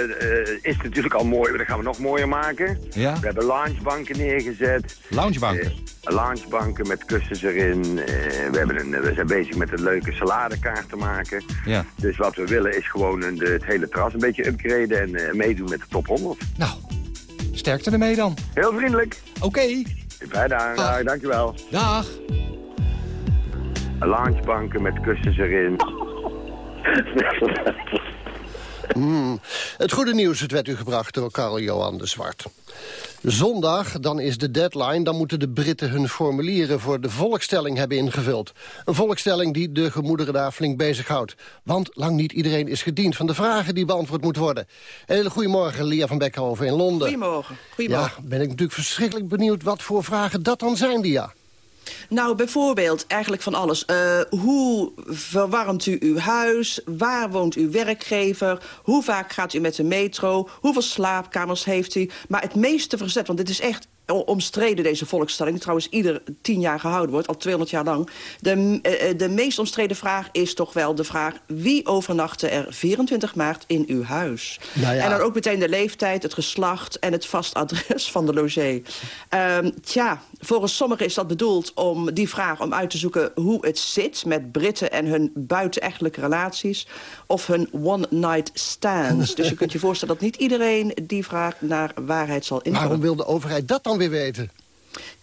is natuurlijk al mooi, maar dat gaan we nog mooier maken. Ja? We hebben loungebanken neergezet. Loungebanken? Uh, loungebanken met kussens erin. Uh, we, hebben een, we zijn bezig met een leuke saladekaart te maken. Ja. Dus wat we willen is gewoon een, het hele terras een beetje upgraden en meedoen met de top 100. Nou, sterkte ermee dan. Heel vriendelijk. Oké. Okay. Bijna, dag. dankjewel. Dag. Loungebanken met kussens erin. Mm, het goede nieuws het werd u gebracht door Karel Johan de Zwart. Zondag, dan is de deadline. Dan moeten de Britten hun formulieren voor de volkstelling hebben ingevuld. Een volkstelling die de gemoederen daar flink bezighoudt. Want lang niet iedereen is gediend van de vragen die beantwoord moeten worden. Een hele goedemorgen, Lia van Beckhoven in Londen. Goedemorgen. Goedemorgen. Ja, ben ik natuurlijk verschrikkelijk benieuwd wat voor vragen dat dan zijn, Lia. Nou, bijvoorbeeld eigenlijk van alles. Uh, hoe verwarmt u uw huis? Waar woont uw werkgever? Hoe vaak gaat u met de metro? Hoeveel slaapkamers heeft u? Maar het meeste verzet, want dit is echt omstreden, deze volksstelling... die trouwens ieder tien jaar gehouden wordt, al 200 jaar lang. De, uh, de meest omstreden vraag is toch wel de vraag... wie overnachtte er 24 maart in uw huis? Nou ja. En dan ook meteen de leeftijd, het geslacht... en het vast adres van de logé. Um, tja, volgens sommigen is dat bedoeld om die vraag... om uit te zoeken hoe het zit met Britten en hun buitenechtelijke relaties... of hun one-night stands. dus je kunt je voorstellen dat niet iedereen die vraag naar waarheid zal invullen. Waarom wil de overheid dat dan weer weten?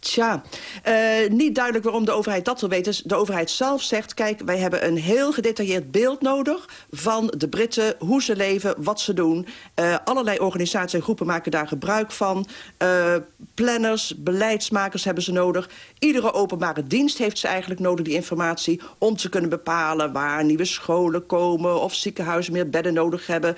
Tja, uh, niet duidelijk waarom de overheid dat wil weten. De overheid zelf zegt, kijk, wij hebben een heel gedetailleerd beeld nodig... van de Britten, hoe ze leven, wat ze doen. Uh, allerlei organisaties en groepen maken daar gebruik van. Uh, planners, beleidsmakers hebben ze nodig. Iedere openbare dienst heeft ze eigenlijk nodig, die informatie... om te kunnen bepalen waar nieuwe scholen komen... of ziekenhuizen meer bedden nodig hebben.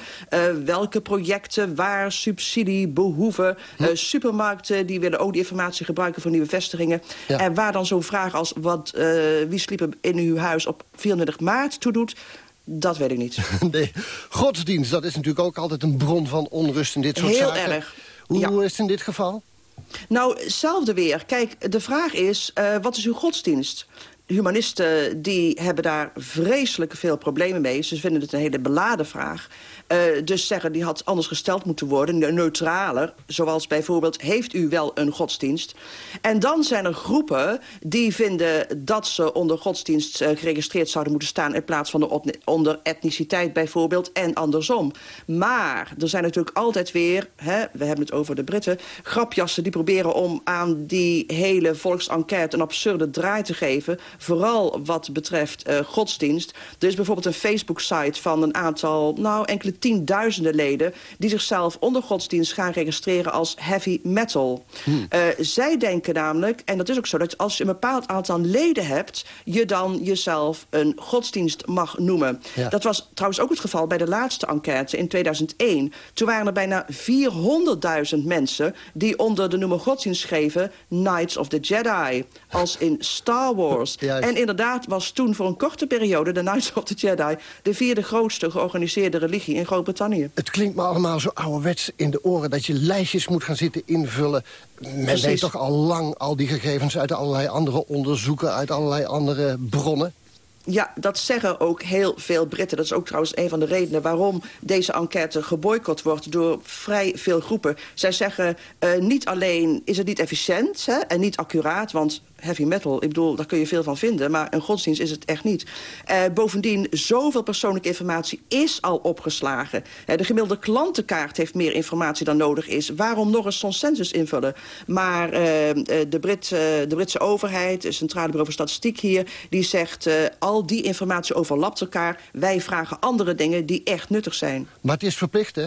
welke projecten, waar subsidie behoeven. Hm. supermarkten, die willen ook die informatie gebruiken... voor nieuwe vestigingen. En waar dan zo'n vraag als wat, uh, wie sliep in uw huis op 34 maart toe doet... Dat weet ik niet. nee, godsdienst, dat is natuurlijk ook altijd een bron van onrust in dit soort Heel zaken. Heel erg. Hoe is het in dit geval? Nou, hetzelfde weer. Kijk, de vraag is, uh, wat is uw godsdienst? Humanisten die hebben daar vreselijk veel problemen mee. Ze vinden het een hele beladen vraag. Uh, dus zeggen, die had anders gesteld moeten worden, neutraler. Zoals bijvoorbeeld, heeft u wel een godsdienst? En dan zijn er groepen die vinden dat ze onder godsdienst uh, geregistreerd zouden moeten staan... in plaats van de onder etniciteit bijvoorbeeld en andersom. Maar er zijn natuurlijk altijd weer, hè, we hebben het over de Britten... grapjassen die proberen om aan die hele volksenquête een absurde draai te geven. Vooral wat betreft uh, godsdienst. Er is bijvoorbeeld een Facebook-site van een aantal, nou enkele tienduizenden leden... die zichzelf onder godsdienst gaan registreren als heavy metal. Hmm. Uh, zij denken namelijk, en dat is ook zo... dat als je een bepaald aantal leden hebt... je dan jezelf een godsdienst mag noemen. Ja. Dat was trouwens ook het geval bij de laatste enquête in 2001. Toen waren er bijna 400.000 mensen... die onder de noemer godsdienst schreven... Knights of the Jedi, als in Star Wars. En inderdaad was toen voor een korte periode... de Knights of the Jedi de vierde grootste georganiseerde religie in Groot-Brittannië. Het klinkt me allemaal zo ouderwets in de oren... dat je lijstjes moet gaan zitten invullen. Men Precies. weet toch al lang al die gegevens uit allerlei andere onderzoeken... uit allerlei andere bronnen? Ja, dat zeggen ook heel veel Britten. Dat is ook trouwens een van de redenen waarom deze enquête geboycott wordt door vrij veel groepen. Zij zeggen uh, niet alleen is het niet efficiënt hè, en niet accuraat, want heavy metal, ik bedoel, daar kun je veel van vinden... maar een godsdienst is het echt niet. Uh, bovendien, zoveel persoonlijke informatie is al opgeslagen. Uh, de gemiddelde klantenkaart heeft meer informatie dan nodig is. Waarom nog eens zo'n census invullen? Maar uh, de, Brit, de Britse overheid, het Centrale Bureau voor Statistiek hier... die zegt, al die informatie overlapt elkaar. Wij vragen andere dingen die echt nuttig zijn. Maar het is verplicht, hè?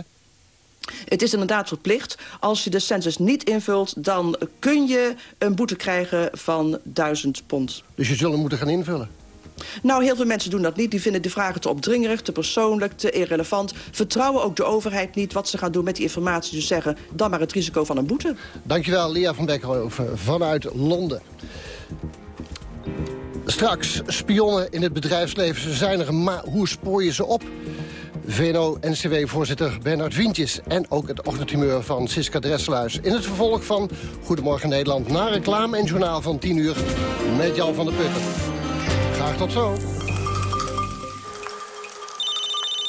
Het is inderdaad verplicht. Als je de census niet invult, dan kun je een boete krijgen van 1000 pond. Dus je zullen moeten gaan invullen? Nou, heel veel mensen doen dat niet. Die vinden de vragen te opdringerig, te persoonlijk, te irrelevant. Vertrouwen ook de overheid niet wat ze gaan doen met die informatie. Dus zeggen, dan maar het risico van een boete. Dankjewel, Lia van Beckhoven vanuit Londen. Straks, spionnen in het bedrijfsleven, ze zijn er, maar hoe spoor je ze op? VNO-NCW-voorzitter Bernard Wientjes... en ook het ochtendhumeur van Siska Dresslaars. In het vervolg van Goedemorgen Nederland... na reclame en journaal van 10 uur met Jan van der Putten. Graag tot zo.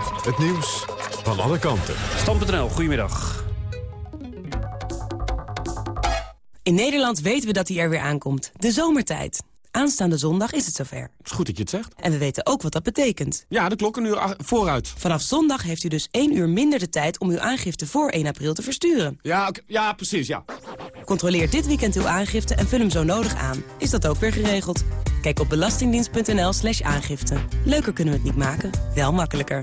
Het nieuws van alle kanten. Stam.nl, goedemiddag. In Nederland weten we dat hij er weer aankomt. De zomertijd. Aanstaande zondag is het zover. Het is goed dat je het zegt. En we weten ook wat dat betekent. Ja, de klok een uur vooruit. Vanaf zondag heeft u dus één uur minder de tijd om uw aangifte voor 1 april te versturen. Ja, ja precies, ja. Controleer dit weekend uw aangifte en vul hem zo nodig aan. Is dat ook weer geregeld? Kijk op belastingdienst.nl slash aangifte. Leuker kunnen we het niet maken, wel makkelijker.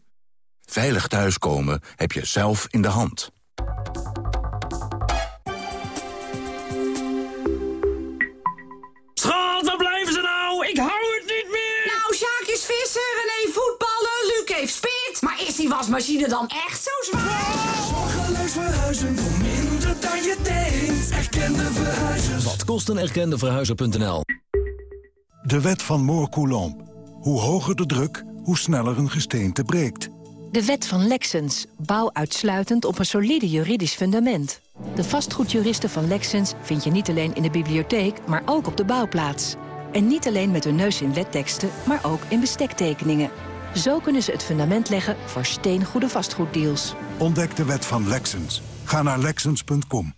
Veilig thuiskomen heb je zelf in de hand. Schat, waar blijven ze nou? Ik hou het niet meer! Nou, Sjaak is vissen, René voetballen, Luc heeft spit. Maar is die wasmachine dan echt zo zwaar? Zorgeloos verhuizen voor minder dan je denkt. Erkende verhuizers. Wat kost een erkende verhuizer.nl? De wet van Moore-Coulomb. Hoe hoger de druk, hoe sneller een gesteente breekt. De wet van Lexens. Bouw uitsluitend op een solide juridisch fundament. De vastgoedjuristen van Lexens vind je niet alleen in de bibliotheek, maar ook op de bouwplaats. En niet alleen met hun neus in wetteksten, maar ook in bestektekeningen. Zo kunnen ze het fundament leggen voor steengoede vastgoeddeals. Ontdek de wet van Lexens. Ga naar Lexens.com.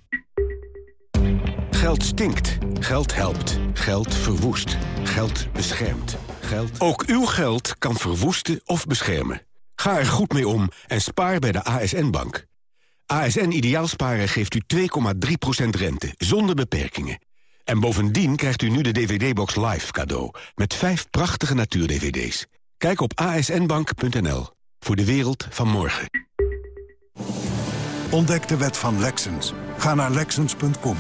Geld stinkt. Geld helpt. Geld verwoest. Geld beschermt. Geld... Ook uw geld kan verwoesten of beschermen. Ga er goed mee om en spaar bij de ASN-bank. ASN Ideaalsparen geeft u 2,3% rente, zonder beperkingen. En bovendien krijgt u nu de DVD-box Live cadeau... met vijf prachtige natuur-DVD's. Kijk op asnbank.nl voor de wereld van morgen. Ontdek de wet van Lexens. Ga naar Lexens.com.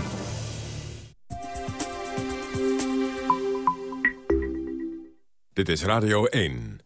Dit is Radio 1.